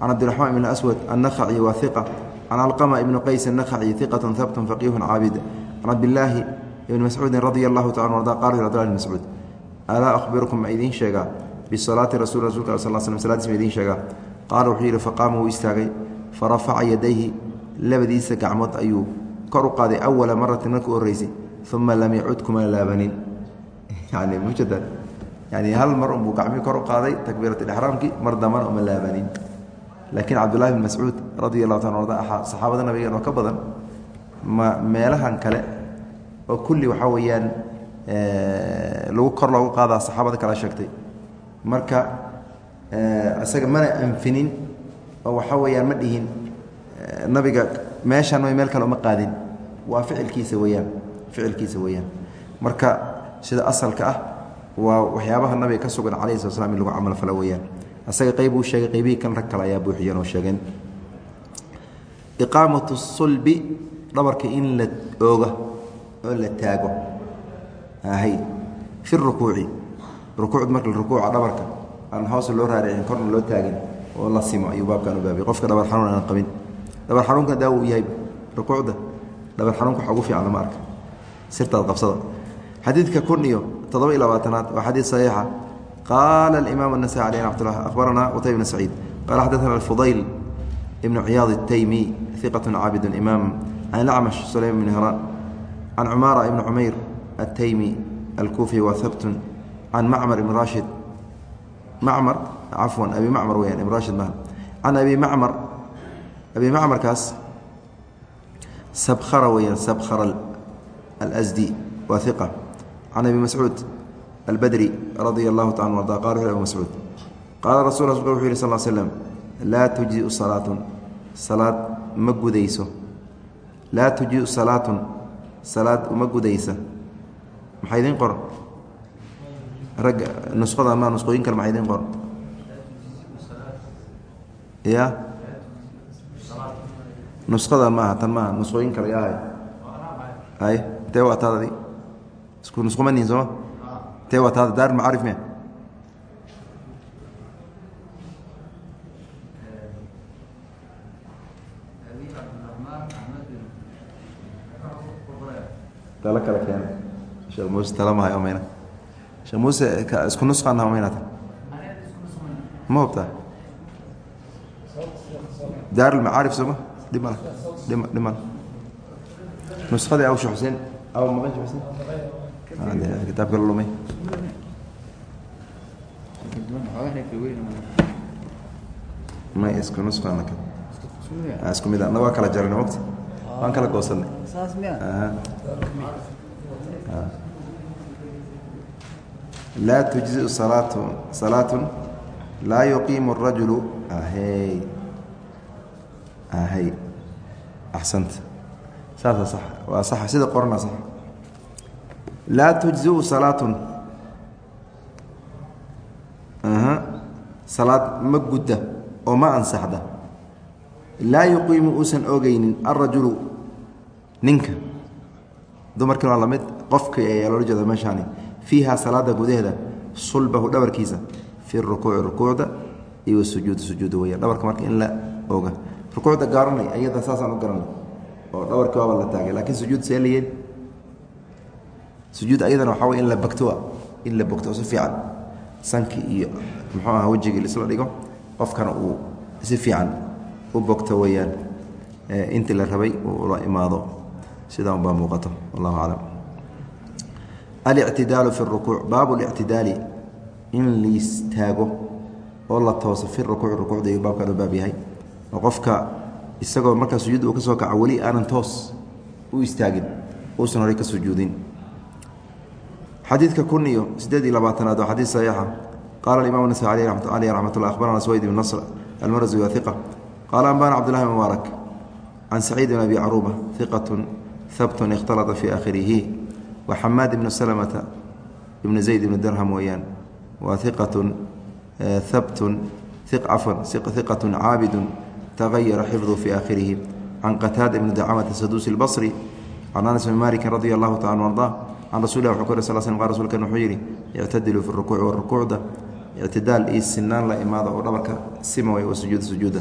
can cabdiraxmaan ibn aswad annakhaci wa iqa can alqama ibn qays annakhaci iqatan tabtan faqiihun caabid can cabdilaahi ibn mascuudin radia allahu taala arda qala abdullah bn mascuud alaa ahbirukum ma idiin sheegaa bisalaati rasul rasulka sal slam saladiis ma idiin sheegaa qaala wuxuu yidhi faqaama wuu istaagay farafaca yadayhi labadiisa gacmood ayuu kor u qaaday awala maratin marka u horreysay uma lam yacud kuma laabanin yani mujada yani hal mar unbuu gacmihii kor u qaaday takbiiratixraamkii mar dambana uma laabanin. Laakiin cabdullahi bn mascuud radia allahu taala arda saxaabada nabigeen oo ka badan ma meelahan kale oo kulli waxaa weeyaan lagu kor loogu qaadaa saxaabada kala sheegtay. Marka isaga mana anfinin oo waxaa weeyaan ma dhihin nabiga meeshaan may meel kale uma qaadin. Waa ficilkiisa weyaan ficilkiisa weeyaan. Marka sida asalka ah waa waxyaabaha nabiga ka sugan calayhi sala slam in lagu camal falo weeyaan. Asaga qeyb uu sheegay qeybihii kan rag kale ayaa buuxiyeen oo sheegeen. Iqaamatu sulbi dhabarka in la ooga oo la taago. I rukuuci. Rukuucd marka rukuuca dhabarka aan hoosa loo raaricin korna loo taagin oo la simo ayuu baabkan ubaabay qofka dhabar xanuun aan qabin. Dhabar xanuunkana daawo uu yahay rukuucda dhabar xanuunka waxa ugu fiican lama arka. Sirtaad qabsada xadiidka kun iyo toddoba iyo labaatanaad waa xadiid saxiixa. Qaala alimaam anasai aleyh raxmatullah akhbaranaa qutayb bn saciid. Qaala xaddatana alfudayl ibnu ciyaad ataymi iqat caabid imaam. Can lacmash sulaym bn hiraan can cumaara ibn cumayr الtaymi alkuufi wa habtun can macmar ibn rashid macmar cafwan abi macmar weyaan ibn rashid mah can abi macmar abi macmarkaas sabkhara weyaan sabkhara alsdi waa iqa can abi mascuud albadri radia allahu taala arda qala wuxu abi mascuud qaala rasul wuxuu yihi sal slm laa tujziu salaatun salaad ma gudayso laa tujziu salaatun salaad uma gudaysa. Maxaa idiin qoran ragga nusqadan ma nusqooyin kale maxaa idiin qoran ya nusqadan maaha tan maaha nusqooyin kale yahay hay intee waa taadadi isku nusqumanihin sooma intee waa taada daar macaarif me talo kale keena sheekh muuse tala mahay omayna sheekh muuse isku nusqana omaynata ma hubtaa? Daar lmacaarif sooma dhib male dhib dhib male nuskhadii aw sheekh xuseen aw maqan sheekh xuseen kitaabka la lumay. May isku nusqana isku mid annaga waa kala jarana waqti waan kala goosanay laa tujziu salaatu salaatun laa yuqiimu الrajulu ahey. Ahey. Axsanta saasa sax waa sax sida qorana sax. Laa tujziu salaatun. Salaad ma gudda oo ma ansaxda laa yuqiimu uusan ogeynin alrajulu ninka. Dumarkin waa la mid qofka ayaa loola jeeda meeshaani fiiha salaada gudaheeda sulbahu dhabarkiisa fi rukuuci rukuucda iyo wasujuudi sujuuda weya dhabarka marka in la oga. Rukuucda gaaranay ayada saasaan u garanay oo dhabarkii waaba la taagay laakiin sujuud see la sujuud ayadana waxaa wey in la bagtoa in la bogto si fiican. Sanki iyo muxuu aha wejigii laisla dhigo qofkana uu si fiican u bogto weeyaan intii la rabay uu la imaado. Sidaa unbaa muuqato wallahu aclam. Alictidaalu fi rukuuc baabu lictidaali in liistaago oo la tooso fi rukuuc rukuucda ayuu baabkan u baab yahay. Oo qofka isagoo markaa sujuudda uu ka soo kaco weli aanan toos u istaagin uusan horey ka sujuudin xadiidka kun iyo sideed iyo labaatanaad waa xadiid saxiixa. Qaala imam nasai aleyh raxmat ullah akhbarana swayd ibn nasr almarzi wa iqa qaala ambana cabdullahi bn mubaarak can saciid bn abi caruuba iqatun habtun ikhtalata fii aakhirihi wa xamaad ibnu salamata ibnu zayd ibnu dirham weeyaan waa iqatun habtun cafwan iqatun caabidun tagayara xifdu fii aakhirihi can qataada ibni dacamata saduusi اlbصri can anas bn maliki radi allahu taala anu arda can rasul lah wxuu ku sal sl qa rsulkan wuxuu yidhi ictadiluu fi rukuuci warukuucda ictidaal iyo sinaan la imaada oo dhabarka sima way wasujuuda sujuuda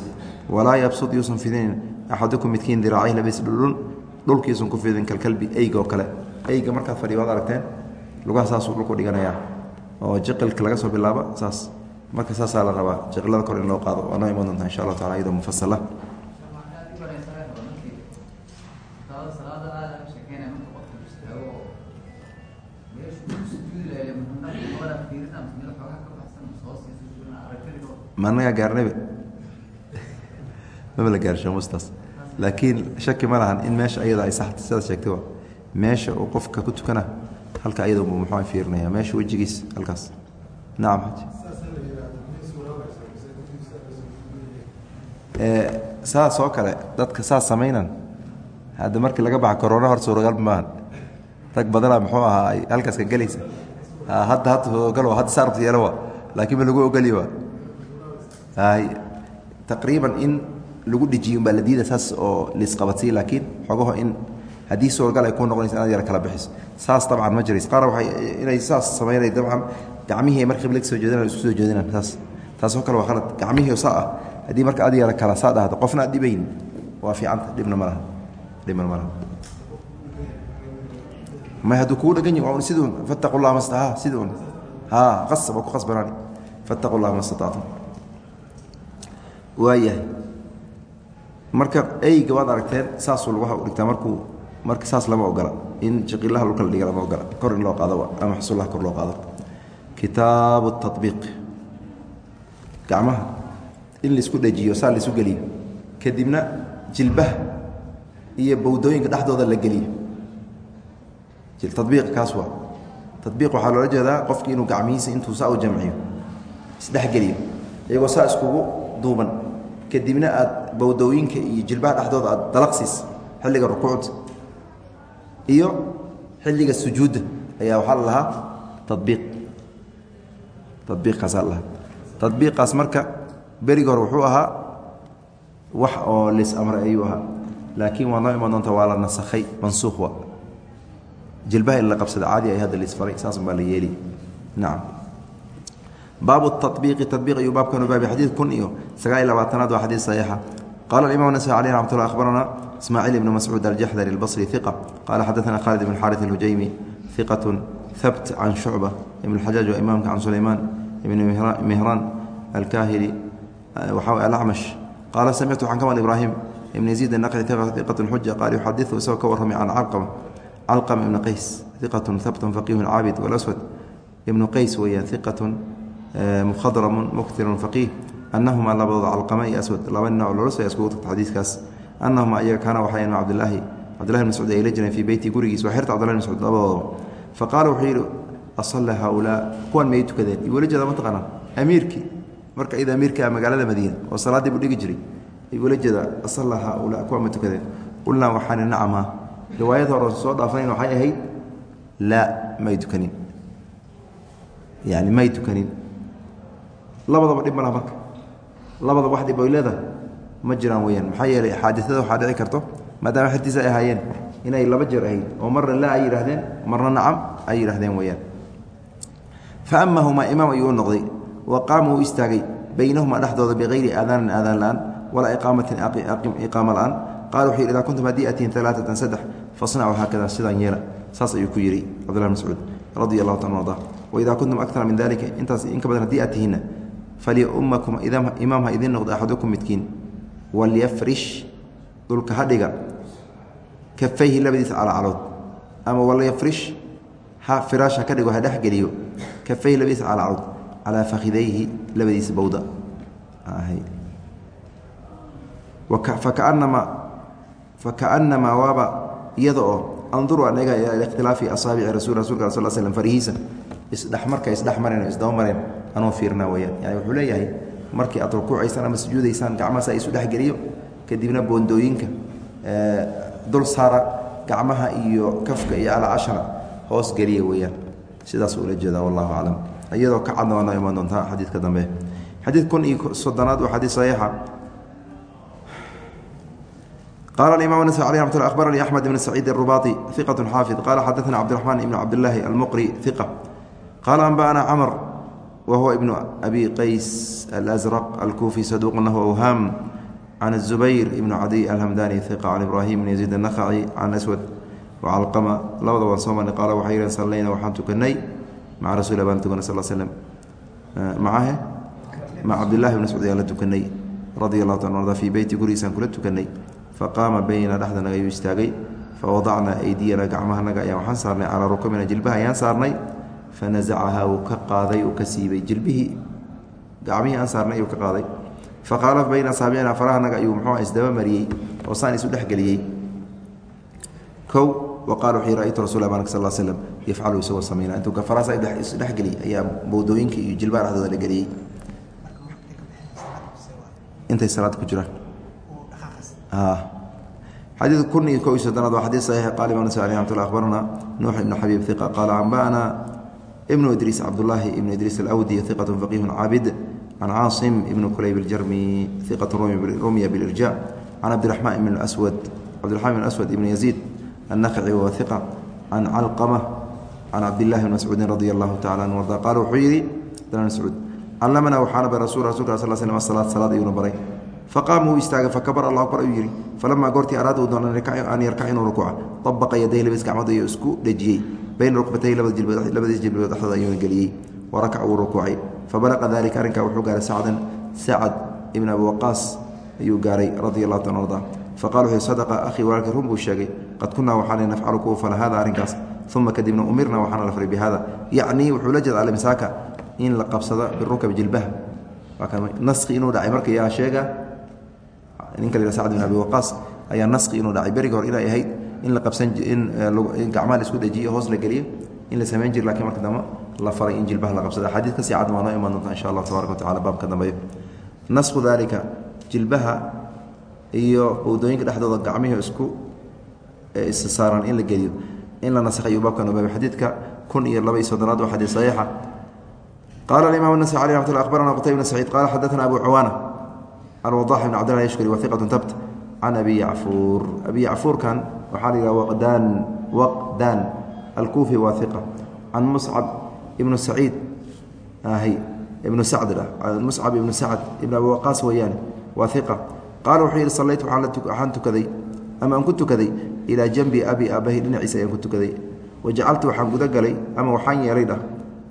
walaa yabsud yuusan fidinin axadukum midkiin diraacayh labis dhulun dhulkiisun ku fidin kalkalbi eyga oo kale. Eyga markaad fadhiyo waad aragteen lugaha saasuu dhulku dhiganayaa oo jiqilka laga soo bilaabo saas marka saasaa la rabaa jiqilada kor in loo qaado waa noo iman doontaa insha allah tacala iyadoo mufasala managaa gaarnayba maba la gaarshamustaas laakiin shaki ma lahan in meesha ayada ay saxta sidaad sheegtay meesha uu qofka ku tukana halka ayada buu muxuu fiirinaya meesha wejigiis halkaas. Nacam saas oo kale dadka saas samaynan hadda markii laga baxa corona hor suuragal maahan rag badanaa muxuu ahaa ay halkaas ka gelaysa hadda hadda waa hadda saarabta yeelo waa laakiin ma lagu waa taqriiban in lagu dhejiyo umbaa la diida saas oo liisqabadsay laakiin xogaho in haddii suuragal ay ku noqonaysa inaad yar kala bixiso saas dabcan ma jirays qaar waay inay saas samaynay dabcan gacmihii mar qibla ka soo jeedinaan isku soo jeedinaan saas taasoo kale waa khalad. Gacmihii saa ah haddii marka ad yara kala saa dhahdo qofna ad dhibayn waa fiicanta dhibna ma laha dhibna ma laha. May hadduu kugu dhagan yahi waa sidun fattaqu llah ma ha sidun ha qasab oo ku qasbanaani. Fattaqu llah ma statactum waayahay. Marka eyga waad aragteen saasuu lugaha u dhigtaa. Markuu marka saas lama ogola. In jiqilaha lulka la dhiga lama ogola. Kor in loo qaado ama xusullaha kor loo qaado. Kitaabu tabiiq gacmaha in la isku dhejiyo saa laisu geliyo. Kadibna jilbaha iyo bawdooyinka dhexdooda la geliyo. Tabiiq kaas waa. Tabiiq waxaa loola jeedaa qofki inuu gacmihiisa intuu saa u jamciyo isdhexgeliyo iyagoo saa iskugu duuban kadibna aad bawdooyinka iyo jilbaha dhexdooda aad dalaqsiis xilliga rukuucda iyo xilliga sujuudda ayaa waxaa la lahaa tabiiq tabiiqaasaa lahaa. Tabiiqaas marka beriga wuxuu ahaa wax oo lis amray ayuu ahaa. Laakiin waa noo iman doonta waa la nasakhay mansuuq wa jilbaha in la qabsada caadi ay hadda lisfaray saas baa la yeeli nacam baabu tabiiqi tabiiq ayuu baabkanu baabi xadiid kun iyo sagaal iyo labaatanaad waa xadiid saxiixa qala alimam nasai aleyh raxmat ullah akhbarana ismaaciil ibnu mascuud aljaxdari albasri iqa qala xadaana khalid ibn xarit alhujaymi iqat habt can shucba ibn xajaaj waa imaamka can sulaymaan ibn mihraan alkahili waxaa alacmash qaala samictu waxaan ka maql ibraahim ibn yaziid anaqci iqat xuja qaal yuxadiu isagoo ka warramay can calqama calqama ibn qays iqatun habtun faqihun caabid walaswad ibnu qays weeyaan iqatun muhadramun muktirun faqiih anahuma labadooda calqama iyo aswad laba oo loola soo iskugu tagta xadiiskaas. Anahuma ayaga kaana waxay ma cabdilaahi cabdillahi bn mascuud ay la jireen fii beyti gurigiis waa xirta cabdillahi bn mascuud labadoodaba faqaala wuxuu yidhi asalla haaulaa kuwan may tukadeen? Iyo wala jeeda mataqaanaa amiirkii marka ida amiirka magaalada madiina oo salaaddii buu dhigi jiray. Wala jeeda asalla haaulaa kuwan ma tukadeen? Qulnaa waxaani nacama. Riwaayad hore soo dhaafanayn waxay ahayd laa may tukanin. Yani may tukanin labadaba dhib ma laha marka. Labadaba wax dhib oy leedahay ma jiraan weyaan maxaa yeelay xaadiada waxaa dhici karto maadaama xirtiisa ay ahaayeen inay laba jeer ahayd oo marna laa ay yidhahdeen marna nacam ay yidhahdeen weyaan fa amahumaa imaam ayuu u noqday wa qaama uu istaagay baynahumaa dhexdooda bikayri aadaanin aadaan la'aan walaa iqaamatin iqaama la'aan. Qala wuxuu yidhi idaa kuntum haddii atiin alaaatan saddex fasnacuu haakada sidaan yeela. Saas ayuu ku yidhi cabdullah mascuud radi allahu taala arda waidaa kuntum akara min dalika intaas in ka badan haddii aad tihiinna falyummakum imaam ha idiin noqdo axadukum midkiin walyafrish dhulka ha dhiga kafayhi labadiisa calacalood ama walyafrish ha firaash ha ka dhigo ha dhexgeliyo kafayhi labadiisa calacalood calaa fakhidayhi labadiisa bowda fakaanama fakaanamaa waaba iyada oo anduru an ega ila ikhtilaafi asaabici rasul rasulka sal slm farihiisa isdhexmarka isdhex mareen isdaba mareen anuu fiirna weyaan yani wuxuu leeyahay markii aad rukuucaysaan ama sujuudaysaan gacmaha sa isu dhexgeliyo kadibna boondooyinka dul saara gacmaha iyo kafka iyo alacashana hoos geliya weyaan sidaas ula jeeda wallahu aclam iyadoo ka cadna waa noo imaan doontaa xadiidka dambe xadiid kun iyo soddonaad waa xadiid saxiixa qala imam ns alي mat abaranii axmed ibn saciid الrubaطi iqaة xaafid qala xadaثna cabdiرaحman ibn cabdالlahi almuqri iqa qala anba'na cmr wahuwa ibnu abi qays alsraq alkuufi saduuqan lahu awhaam can azubayr ibnu cadiy alhamdani iqa can ibrahim bn yaziid annakhaci can aswad wacalqama labada waan soo marnay qaala waxay yihaen sallayna waxaan tukanay maca rasuuli baan tukana sal slem macahe maca cabdillahi bn mascuud ayaan la tukanay radia allahu taala arda fii beyti gurigiisaan kula tukanay faqaama baynanaa dhexdanaga ayuu istaagay fawadacnaa aydiyana gacmahanaga ayaan waxaan saarnay calaa rukabina jilbaha ayaan saarnay fanazacahaa wuu ka qaaday uu ka siibay jilbihii gacmihii aan saarnay ayuu ka qaaday faqaala bayna asaabicina farahanaga ayuu muxuu isdaba mariyey oo saan isu dhexgeliyey kow wa qala wuxuu ra-ytu rasul baarak sal slm yafcalu isagoo samayna intuu gafaraasa isu dhexgeliyey ayaa bowdooyinka iyo jilbaha dhexdooda la geliyey intay salaad ku jiraan xadiid kun iyo ko iyo soddonaad waa xadiid saxiix qaala alih ramat lla akhbarana nuux ibnu xabiib iqa qaala anba'ana ibnu idriis cabdullaahi ibnu idriis alawdi iqatu faqihun caabid can caasim ibni kulayb اljarmi iqat rumya bilirja can cabdiraxmaan ibn aswad cabdiraxmaan ibn aswad ibn yaziid annakci wa iqa can calqama can cabdillahi bn mascuudin radi allahu tacala anhu arda. Qaala wuxuu yidhi mascuud callamanaa waxaana bay rasul rasulka sal slm asalaad salaad ayuuna baray faqaama wuu istaagay fakabar allah akbar ayuu yidhi. Falamaa goortii araada uu doon an yarkac inuu rukuuca. Abaqa yaday labadiis gacmood ayuu isku dhejiyey bayna rukbatayhi labadiis jilbood dhexdooda ayuuna geliyey. Wa rakac wuu rukuucay. Fabalaqa dalika arrinkaa wuxuu gaaray sacdan. Sacad ibn abi waqaas ayuu gaaray radi allahu ta arda faqala wuxuu sadaqa akhii walaalkii run buu sheegay. Qad kunaa waxaana nafcalu kuwa fala hada arrinkaas. Uma kadibna umirna waxaana la faray bi yacnii wuxuu la jeeda alimsaaka in la qabsado birukab jilbaha. Naski inuu dhacay. Marka yaa sheega ninka la sacd bin abi waqaas ayaa naski inuu dhacay. Berigi hor inay ahayd in eh, gacmaa la isku dhajiyo hoos la geliyo in la samayn jir laakiin marka dambe la faray in jilbaha la qabsado. Xadiid ka sii cad waa noo iman doonta insha allah tabaraka watacala baabka dambeeyo nasku daalika jilbaha iyo bowdooyinka dhexdooda gacmihii isku eh, issaaran in la geliyo in la naskhay ayuu baabkan ubaabay xadiidka kun iyo laba iyo soddonaad waa xadiid saxiixa. Qala alimaam anasai aleh raxmat lla akbarana qutay bn saciid qala xadaana abu cawaana alwadax ibn cabdillah yashkuri wa iqatu tabt can abi yacfuur. Abi yacfuurkan waxaa la yidhaha waqdaan alkuufi waa hiqa can muscab ibnu saciid ibnu sacd muscab ibnu sacd ibn abi waqaas weeyaan waa hiqa qaala wuxuu yidhi sallaytu waxaan tukaday ama aan ku tukaday ilaa janbi abi aabahi dhinaciisa ayaan ku tukaday. Wajacaltu waxaan guda galay ama waxaan yeelay dhah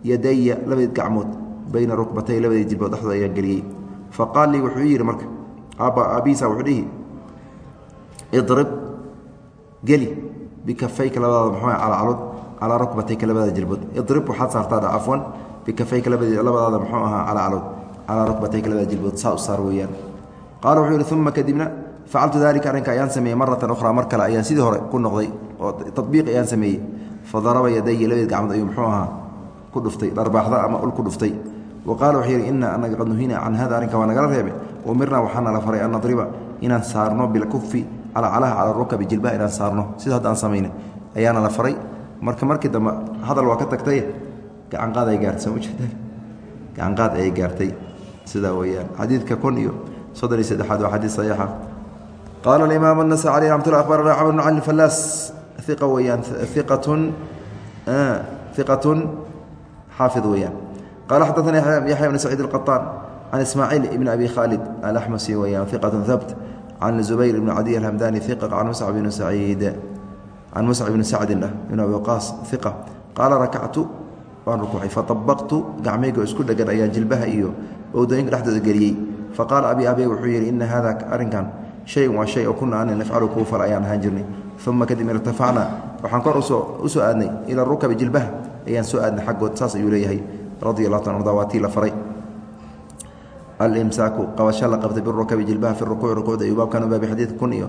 yadaya labadeed gacmood bayna rukbatay labadeed jilbood dhexdooda ayaan geliyey. Fa lii wuxuu yidhi marka aabba aabihiisa wuxuu dhihi idrib geli bikafayka labadaada muxuu calacalood calaa rukbatayka labadaada jilbood idrib waxaad saartaadha cafwan bikafayka labadaada muxuu ahaa calacalood calaa rukbatayka labadaada jilbood saa u saar weeyaan. Qaala wuxuu yidhi uma kadibna facaltu dalika arrinka ayaan sameeyey maratan ukhraa. Mar kale ayaan sidii hore ku noqday oo tabiiq ayaan sameeyey. Fa daraba yadaya labadeed gacmood ayuu muxuu ahaa ku dhuftay dharbaaxda ama ul ku dhuftay. Wa qaala wuxuu yidhi ina anaga qad nuhina can hada arrinka waa nagala reebay. Umirnaa waxaana la faray an nadriba inaan saarno bilkufi calacalaha cala rukabi jilbaha inaan saarno. Sida haddaan samayna ayaana la faray. Marka markii dambe hadal waa ka tagtay. Gacanqaad ay gaartay soo ujeedaan gacanqaad ay gaartay. Sidaa weyaan xadiidka kun iyo soddon iyo saddexaad waa xadiid saxiixa. Qaala alimaam anasa aley raxmat lla abarana axmed bn cali falaas iqa weyaan iqatun ah, iqatun xaafid weyaan qala xadaana yaxya bn saciid alqaطaan can ismaaciil ibn abi khaalid alaxmasi weyaan iqatun habt can zubayr ibn cadiy alhamdani iqa can muscab ibn saciid can muscab ibni sacdin ah ibn abi waqaas iqa qaala rakactu waan rukuucay faطabaqtu gacmayga isku dhegan ayaan jilbaha iyo owdooyinka dhexdooda geliyey faqaala abi abe wuxuu yidhi ina hada arrinkan shayn waa shay oo kuna ana nafcalu kuu fal ayaan ahaan jirnay uma kadib irtafacna waxaan kor u soo aadnay ila rukabi jilbaha ayaan soo aadnay xaggood saas ayuu leeyahay radi arda waa tii la faray alimsaaku qabasho la qabtay birukbi jilbaha fi rukuuci rukuucda iyo baabkan ubaabi xadiid kun iyo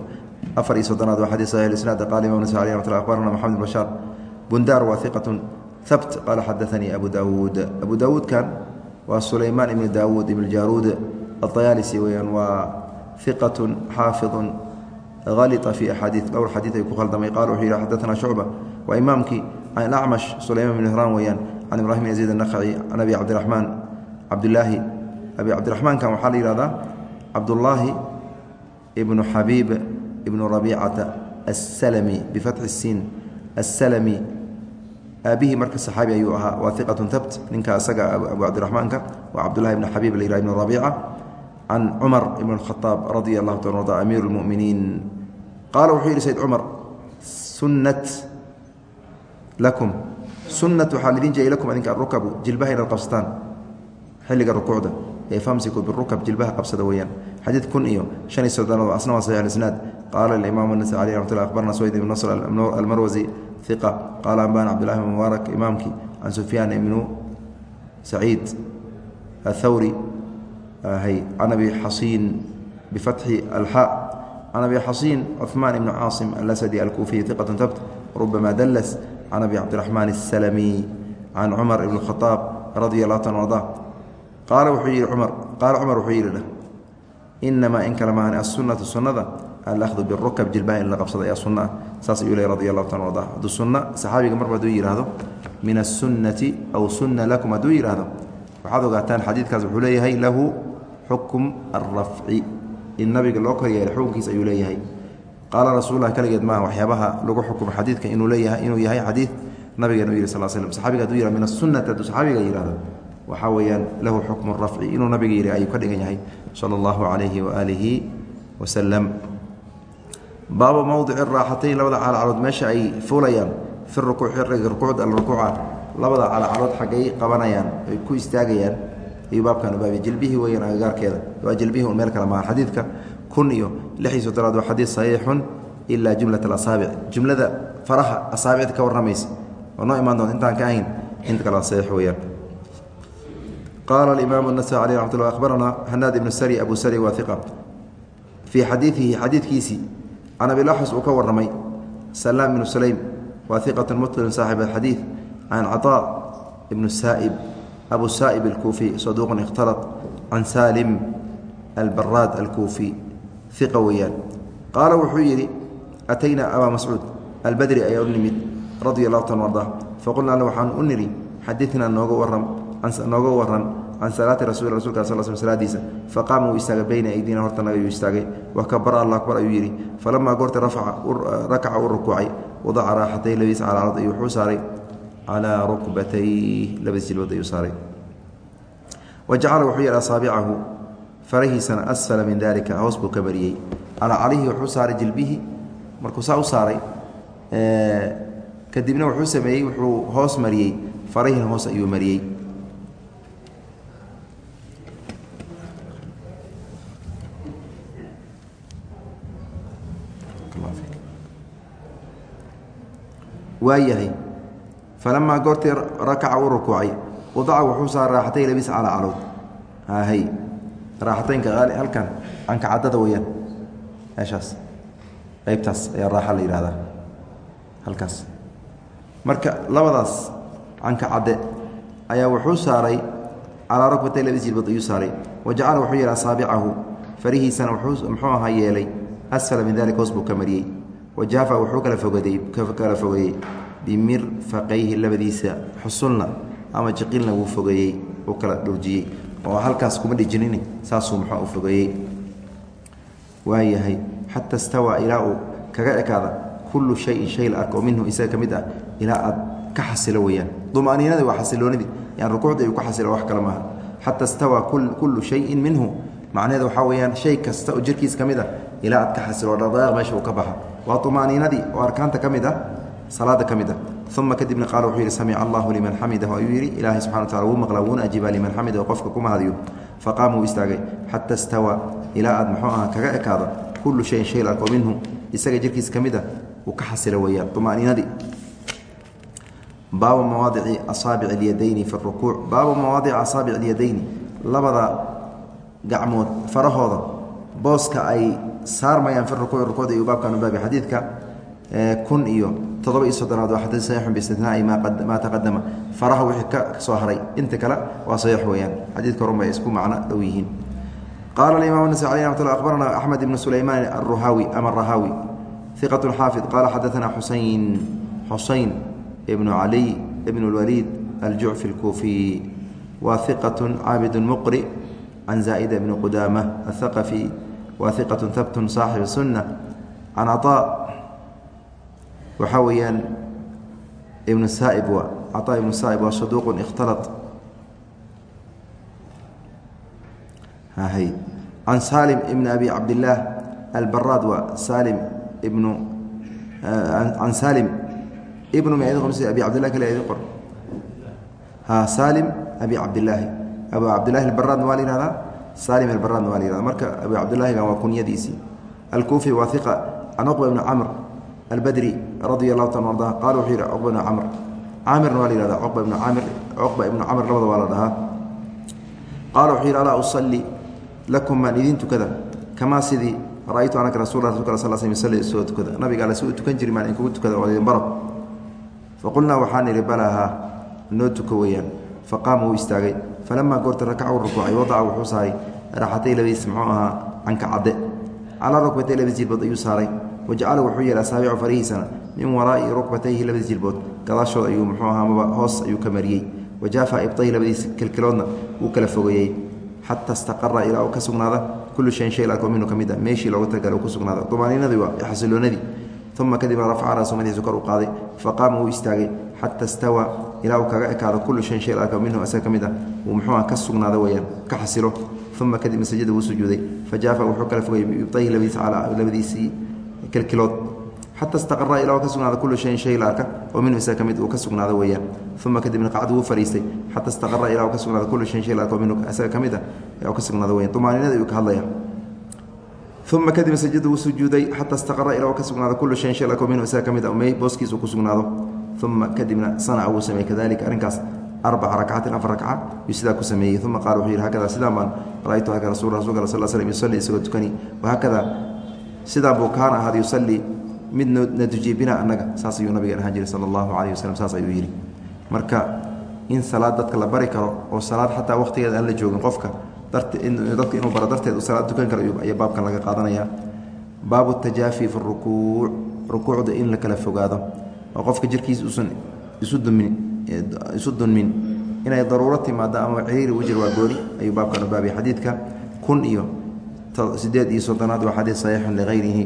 afar iyo sodonaad waa xadiid saxix isnaad qaala imam nasa alih ramatullah akhbarana maxamed bashaar bundaar waa hiqatun habt qaala xadaanii abu daawuud. Abu daawuudkan waa sulaymaan ibnu daawuud ibn jaaruud aayaalisi weyaan waa hiqatun xaafidun halia fi axaadiid dhowr xadiid ayuu ku khaldamay qala wuxuu yihi xadaanaa shucba waa imaamkii acmash sulaymaan bn hran weyaan can ibrahim yazid anaqaci can abi cabdiraxmaan cabdilaahi abi cabdiraxmaankan waxaa la yihahdaa cabdullaahi ibnu xabiib ibnu rabiicata assalami bifatxi siin assalami aabihii marka saxaabi ayuu ahaa waa iqatun tabt ninka isaga abu cabdiraxmaanka waa cabdullahi ibnu xabiib la yihah ibnu rabiica can cumar ibn khaaab radia allahu ta arda amiiru lmuminiin qaala wuxuu yidhi sayd cumar sunnat lakum sunnat waxaa lidin jeyay lakum adinka rukabu jilbaha inaad qabsataan xilliga rukuucda famsiku birukab jilbaha qabsada weeyaan xadiid kun iyo shan iyo soddonaad asna waa saxiix alisnaad qaala alimaam anasai aleyh ramat llah akhbarna suwayd ibn nasr almarwasi iqa qaala ambana cabdillahi bn mubaarak imaamkii can sufyaan ibnu saciid athawri can abi xasiin bifatxi alxaa can abi xasiin cuثmaan ibnu caasim alasadi alkuufiy iqat tabt rubama dallas can abi cabdiraxmaan الsalami can cumar ibn khaaab radia allah ta arda qaala wuxuu yihi cumar qaala cumar wuxuu yidhi inamaa in kale maahan asunatu sunnada alahdu birukab jilbaha la qabsada ayaa sunna ah. Saas ayuu ley radi allahu ta arda hadduu sunna saxaabiga marba hadduu yihahdo min aلsunnati aw sunna lakum hadduu yihahdo waxaad ogaataan xadiidkaas wuxuu leeyahay lahu xukm alrafci in nabiga loo kor yeelay xukunkiis ayuu leeyahay. Qaala rasuullah kaligeed maaha waxyaabaha lagu xukumo xadiidka inuu leeyahay inuu yahay xadiid nabigeena u yihi sal slm saxabiga haduu yihah min asunati hadduu saxaabiga yihahdo waxaa weeyaan lahu xukmu rafci. Inuu nabiga yihi ayuu ka dhigan yahay sala allahu calayhi waaalihi wasalam baabu mowdici raaxatayn labada calacalood meesha ay fuulayaan fi rukuuci rukuucda alrukuuca labada calacalood xaggay qabanayaan ay ku istaagayaan. Ayuu baabkan ubaabay jilbihii weeyaan agagaarkeeda waa jilbihii un meel kale maha xadiidka. Kun iyo lix iyo soddonaad waa xadiid saxiixun ilaa jumlat alasaabic jumlada faraha asaabicda ka warramaysa oo noo imaan doonta intaan ka ahayn. Inta kale waa weeyaan qaala alimaamu الnasaي alيh raxmat ullah akhbaranaa hanaad ibnu sari abu sari waa iqa fii xadiidihi xadiidkiisii can abilaxus uu ka warramay salaam ibnu sulaym waa iqatu mutqin saaxib alxadiid can caطaa ibnu saa'ib abu saa'ib alkuufi saduuqun ikhtalat can saalim albaraad alkuufi iqa weeyaan qaala wuxuu yidhi ataynaa abaa mascuud albadri ayaa u nimid radia allahu tan arda faqulnaa le waxaan u nidhi xadinaa nooga waram nooga waran can salaati rasul rasulka sal sl salaadiisa. Faqaama wuu istaagay bayna aydina hortanaga ayuu istaagay. Wa kabara allah akbar ayuu yidhi. Falamaa goorta rakaca uu rukuucay wadaca raaxatay labadiisa calaalad ayuu wuxuu saaray. Calaa rukbatay labadiis jilbood ayuu saaray. Wa jacala wuxuu yidhi asaabicahu farahiisana asfala min dalika hoos buu ka mariyey calaa calihi wuxuu saaray jilbihii markuu saa u saaray kadibna wuxuu sameeyey wuxuu hoos mariyey. Farahiina hoos ayuu mariyey waayahay. Falamaa goortii rakaca uu rukuucay wadaca wuxuu saaray raaxatay labis calaa calood. Hay raaxataynka halkan cankacadada weyaan meeshaas qaybtaas ayaa raaxa la yidhahdaa halkaas. Marka labadaas canka cadde ayaa wuxuu saaray calaa rukbatay labis jilbood ayuu saaray. Wa jacala wuxuu yehi asaabicahu farihiisana wuxuu muxuu ahaa yeelay. Asfala min dalika hoos buu ka mariyey wajaafa wuxuu kala fogaday kala fogeeyey bimirfaqayhi labadiisa xusulna ama jiqilna wuu fogeeyey uu kala dhurjiyey. Oo halkaas kuma dhijinin saasuu muxuu u fogeeyey waayahay xata stawaa ilaa uu kaga ekaada kullu shayin shay la arko minhu isaga ka mid ah ilaa aad ka xasilo weeyaan. Dumaniinadii waa xasiloonidii yani rukuucdii uu ka xasilo wax kale maaha. Xata stawaa kullu shayin minhu macnaheeda waxaa weeyaan shay kasta oo jirkiis ka mid ah ilaa aad ka xasilo dhaqdhaqaaq meesha uu ka baxa waa umaaniinadii oo arkaanta ka mid ah salaada ka mid ah uma kadibna qaal wuxuu yihi samic allahu liman xamidah ayuu yidhi ilaahay subxana wataala wuu maqlaa wuuna ajiibaa liman xamida oo qofka kuma hadyo faqaama wuu istaagay xata stawaa ilaa aad muxuu aha kaga ekaado kullu shayin shay arko minhu isaga jirkiis ka mid ah uu ka xasila weeyaan. Umaaniinadii baabu mawaadici asaabic lyadayni fi rukuuc baabu mawaadici asaabic lyadayni labada gacmood farahooda booska ay saarmayaan fi rukuuci rukuucda iyo baabkan ubaabi xadiidka kun iyo toddoba iyo soddonaad waa xadiid saxiixun biistinaai maa taqadama faraha wixii ka soo haray inta kale waa saxiix weeyaan. Xadiidka horun bay isku macno dhow yihiin. Qaala alimaam nasai aleh ramat lla akhbarana axmed ibnu sulaymaan aruhaawi ama arahaawi iqat xaafid qaala xadaana xusayn xusayn ibnu caliy ibn اlwaliid aljucfi اlkuufiy wa iqat caabid muqri can zaa'ida ibni qudaama athaqafi waثiqaة habt صaaxib الsuنة can caطاء waxaa weeyaan ibnu saaib wa caطاء ibnu saaib waa saduuq اkhtalط hy can salim ibn abi cabdillaah albaraad waa salim ibnu can salim ibnu ma idin qor abi cabdillah kale idin qor ha salim abi cabdillaahi abu cabdillahi albaraadna waa la yihahdaa salim albaraadna waa la yihahda marka abu cabdillahigan waa kunyadiisii alkuufi waa iqa can cuqba ibni camr albadri radia allahu taala arda qala wuxuu yidhi cuqba ibnu camr caamirna waa la yihahda cuqba ibnu camir cuqba ibnu camr labada waa la dhahaa qaala wuxuu yidhi alaa usalli lakum maan idiin tukada? Kamaa sidii ra'aytu anaka rasul rasulka sal sl sali isoo tukada? Nabiga alle si tukan jiri maan inkugu tukada oo idin baro faqulnaa waxaan idhi balaaha noo tuko weeyaan. Faqaama wuu istaagay falamaa goorta rakaca u rukuucay wadaca wuxuu saaray raaxatay labadiis muxuu ahaa canka cadde calaa rukbatay labadiis jilbood ayuu saaray wajacala wuxuu yeelay asaabicu farihiisana min waraa'i rukbatayhi labadiis jilbood gadaashooda ayuu muxuu ahaa hoos ayuu ka mariyey wajaafa ibطayhi labadiis kelkeloodna wuu kala fogeeyey xata istaqara ilaa uu ka sugnaada kullu shayin shay larko minhu ka mid a meeshii loogu talagala uu ku sugnaada dumaaniinadii waa xasiloonadii uma kadibna rafaca raasu madaxiisu kor u qaaday faqaama wuu istaagay xata istawaa ilaa kaga ekaado kullu shayin shay larko minhu isaga ka mid ah uu muxuuha ka sugnaado weyaan ka xasilo. Uma kadibna sajada wuu sujuuday. Fajaafa wuxuu kala fogayey biibطayhi labadiisii kelkilood. Xata istaqara ilaa ka sugnaada kullu shayin shay la arka oo minhu isaga ka mid uu ka sugnaado weeyaan uma kadibna qacdu wuu fariistay. Xata istaqara ilaa ka sugnaada kullu shayin shay la arka oo minhu isaga ka mid ah uu ka sugnaado weyan dumaaninada ayuu ka hadlaya uma kadibna sajada wuu sujuuday. Xata istaqara ilaa ka sugnaada kullu shayin shay la arka oo minhu isaga ka mid ah arbaca rakcatin afar rakca sidaa ku sameeyey uma qaala wuxuu yidhi hakada sidaan baan ra'aytu haka rasul rasulka sal slm yusalli isagoo tukani wahaakada sidaan buu kaana ahaad yusallii mid na dujiyey bina annaga saas ayuu nabiga ahaan jiray sala allahu calayh waslm saas ayuu yidhi marka in salaad dadka la bari karo oo salaad xataa wakhtigeeda aan la joogin qofka dadka inuu baro darteed salaad tukan karo ayaa baabkan laga qaadanaya baabu tajaafi fi rukuuc rukuucda in la kala fogaado oo qofka jirkiisa usan isu dumin isu dunmin inay daruuro timaado ama ciriiri u jir waa gooni ayuu baabkan u baabiyay xadiidka kun iyo sideed iyo soddonaad waa xadiid saxiixun ligayrihi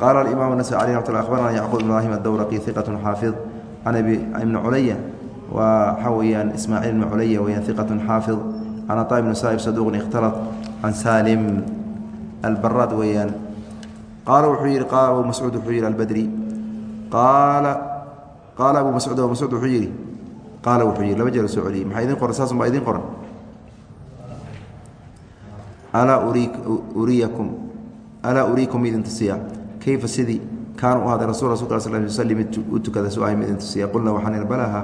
qaala alimaam nasai alih ramat lla akhbarana yacquub ibrahim adowraqi iqatun xaafid. Can ibni culaya waa waxaa weeyaan ismaaciil ibni culaya weyaan iqatun xaafid. Can ataa ibni saa'ib saduuqun ikhtalat. Can saalim albaraad weeyaan qaala wuxuu yidhi qaala abu mascuud wuxuu yidhi albadri. Qaala qaala abu mascuud mascuud wuxuu yidhi qaala wuxuu yidhi laba jeer soo celiyey maxaa idin qoran? Saasun baa idin qoran. Alaa uriyakum alaa uriikum idin tusiya. Kayfa sidii? Kaana u ahaaday rasul rasulka sal sli mid u tukada su ahay mid idin tusiya. Qulna waxaan ir balaha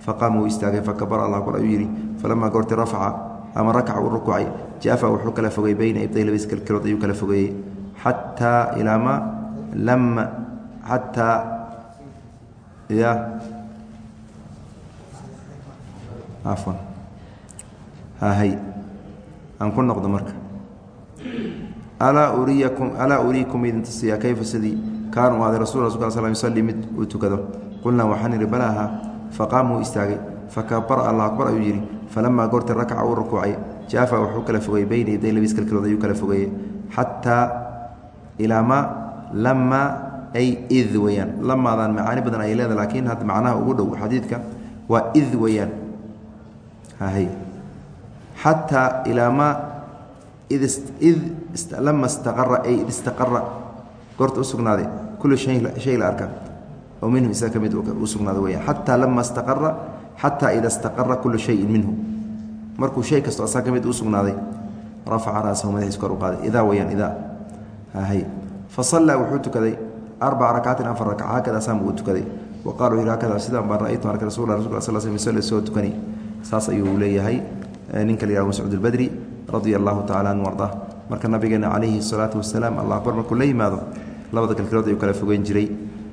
faqaama wuu istaagay fakabara allah kor ayuu yidhi falamaa goorti rafaca ama rakaca uu rukucay jaafa wuxuu kala fogey bayna ibday labis kelkelood ayuu kala fogeeyey xataa ilaa ma lama xataa ya afwan. Hahay aan ku noqdo marka. Alaa uriyakum alaa uriikum idin tusiyaa kayfa sidii? Kaana u ahday rasul rasulka sl yusalli mid uu tukado. Qulnaa waxaan idhi balaaha. Faqaama wuu istaagay. Fakabara allah akbar ayuu yidhi. Falamaa goorti rakaca uu rukuucay. Jaafa wuxuu kala fogeeyey bayna yaday labis kalkelood ayuu kala fogeeyey. Xataa ilaa ma lama ay id weyaan lamaadaan macaani badan ay leeda laakiin hadda macnaha ugu dhow xadiidka waa id weyaan xataa ilaa ma id id lama istaqara ay id istaqara goorta u sugnaaday shay la arka. Oo minhu isaga ka mid u weyaan xataa lama istaqara xataa ida istaqara kullu shayin minhu markuu shay kasto asaga ka mid u rafaca ra'sahu madaxiis kor u idaa weyaan idaa. Hahay fa wuxuu tukaday arbaca rakcatin afar rakca haakada saam uu tukaday. Wa hakada sidaan baan ra'aytu arka rasul rasul sl soo tukani saas ayuu leeyahay. Ninka la yihahdo mascuud albadri radia allahu tacala anhu ardaa marka nabigeena calayhi salaatu wasalaam allah akbar markuu la yimaado labada kalkilood ayuu kala fogeyn jiray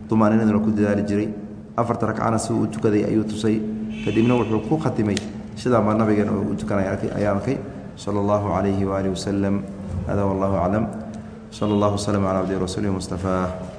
dumaaninaduna ku dadaali jiray. Afarta ragcana si u tukaday ayuu tusay. Kadibna wuxuu ku khatimay sidaa baa nabigeena u tukanay ayaa arkay sala allahu calayhi waaalihi wasalam hada wallahu aclam sala allahu waslama cala abdihi rasuulihi mustafaa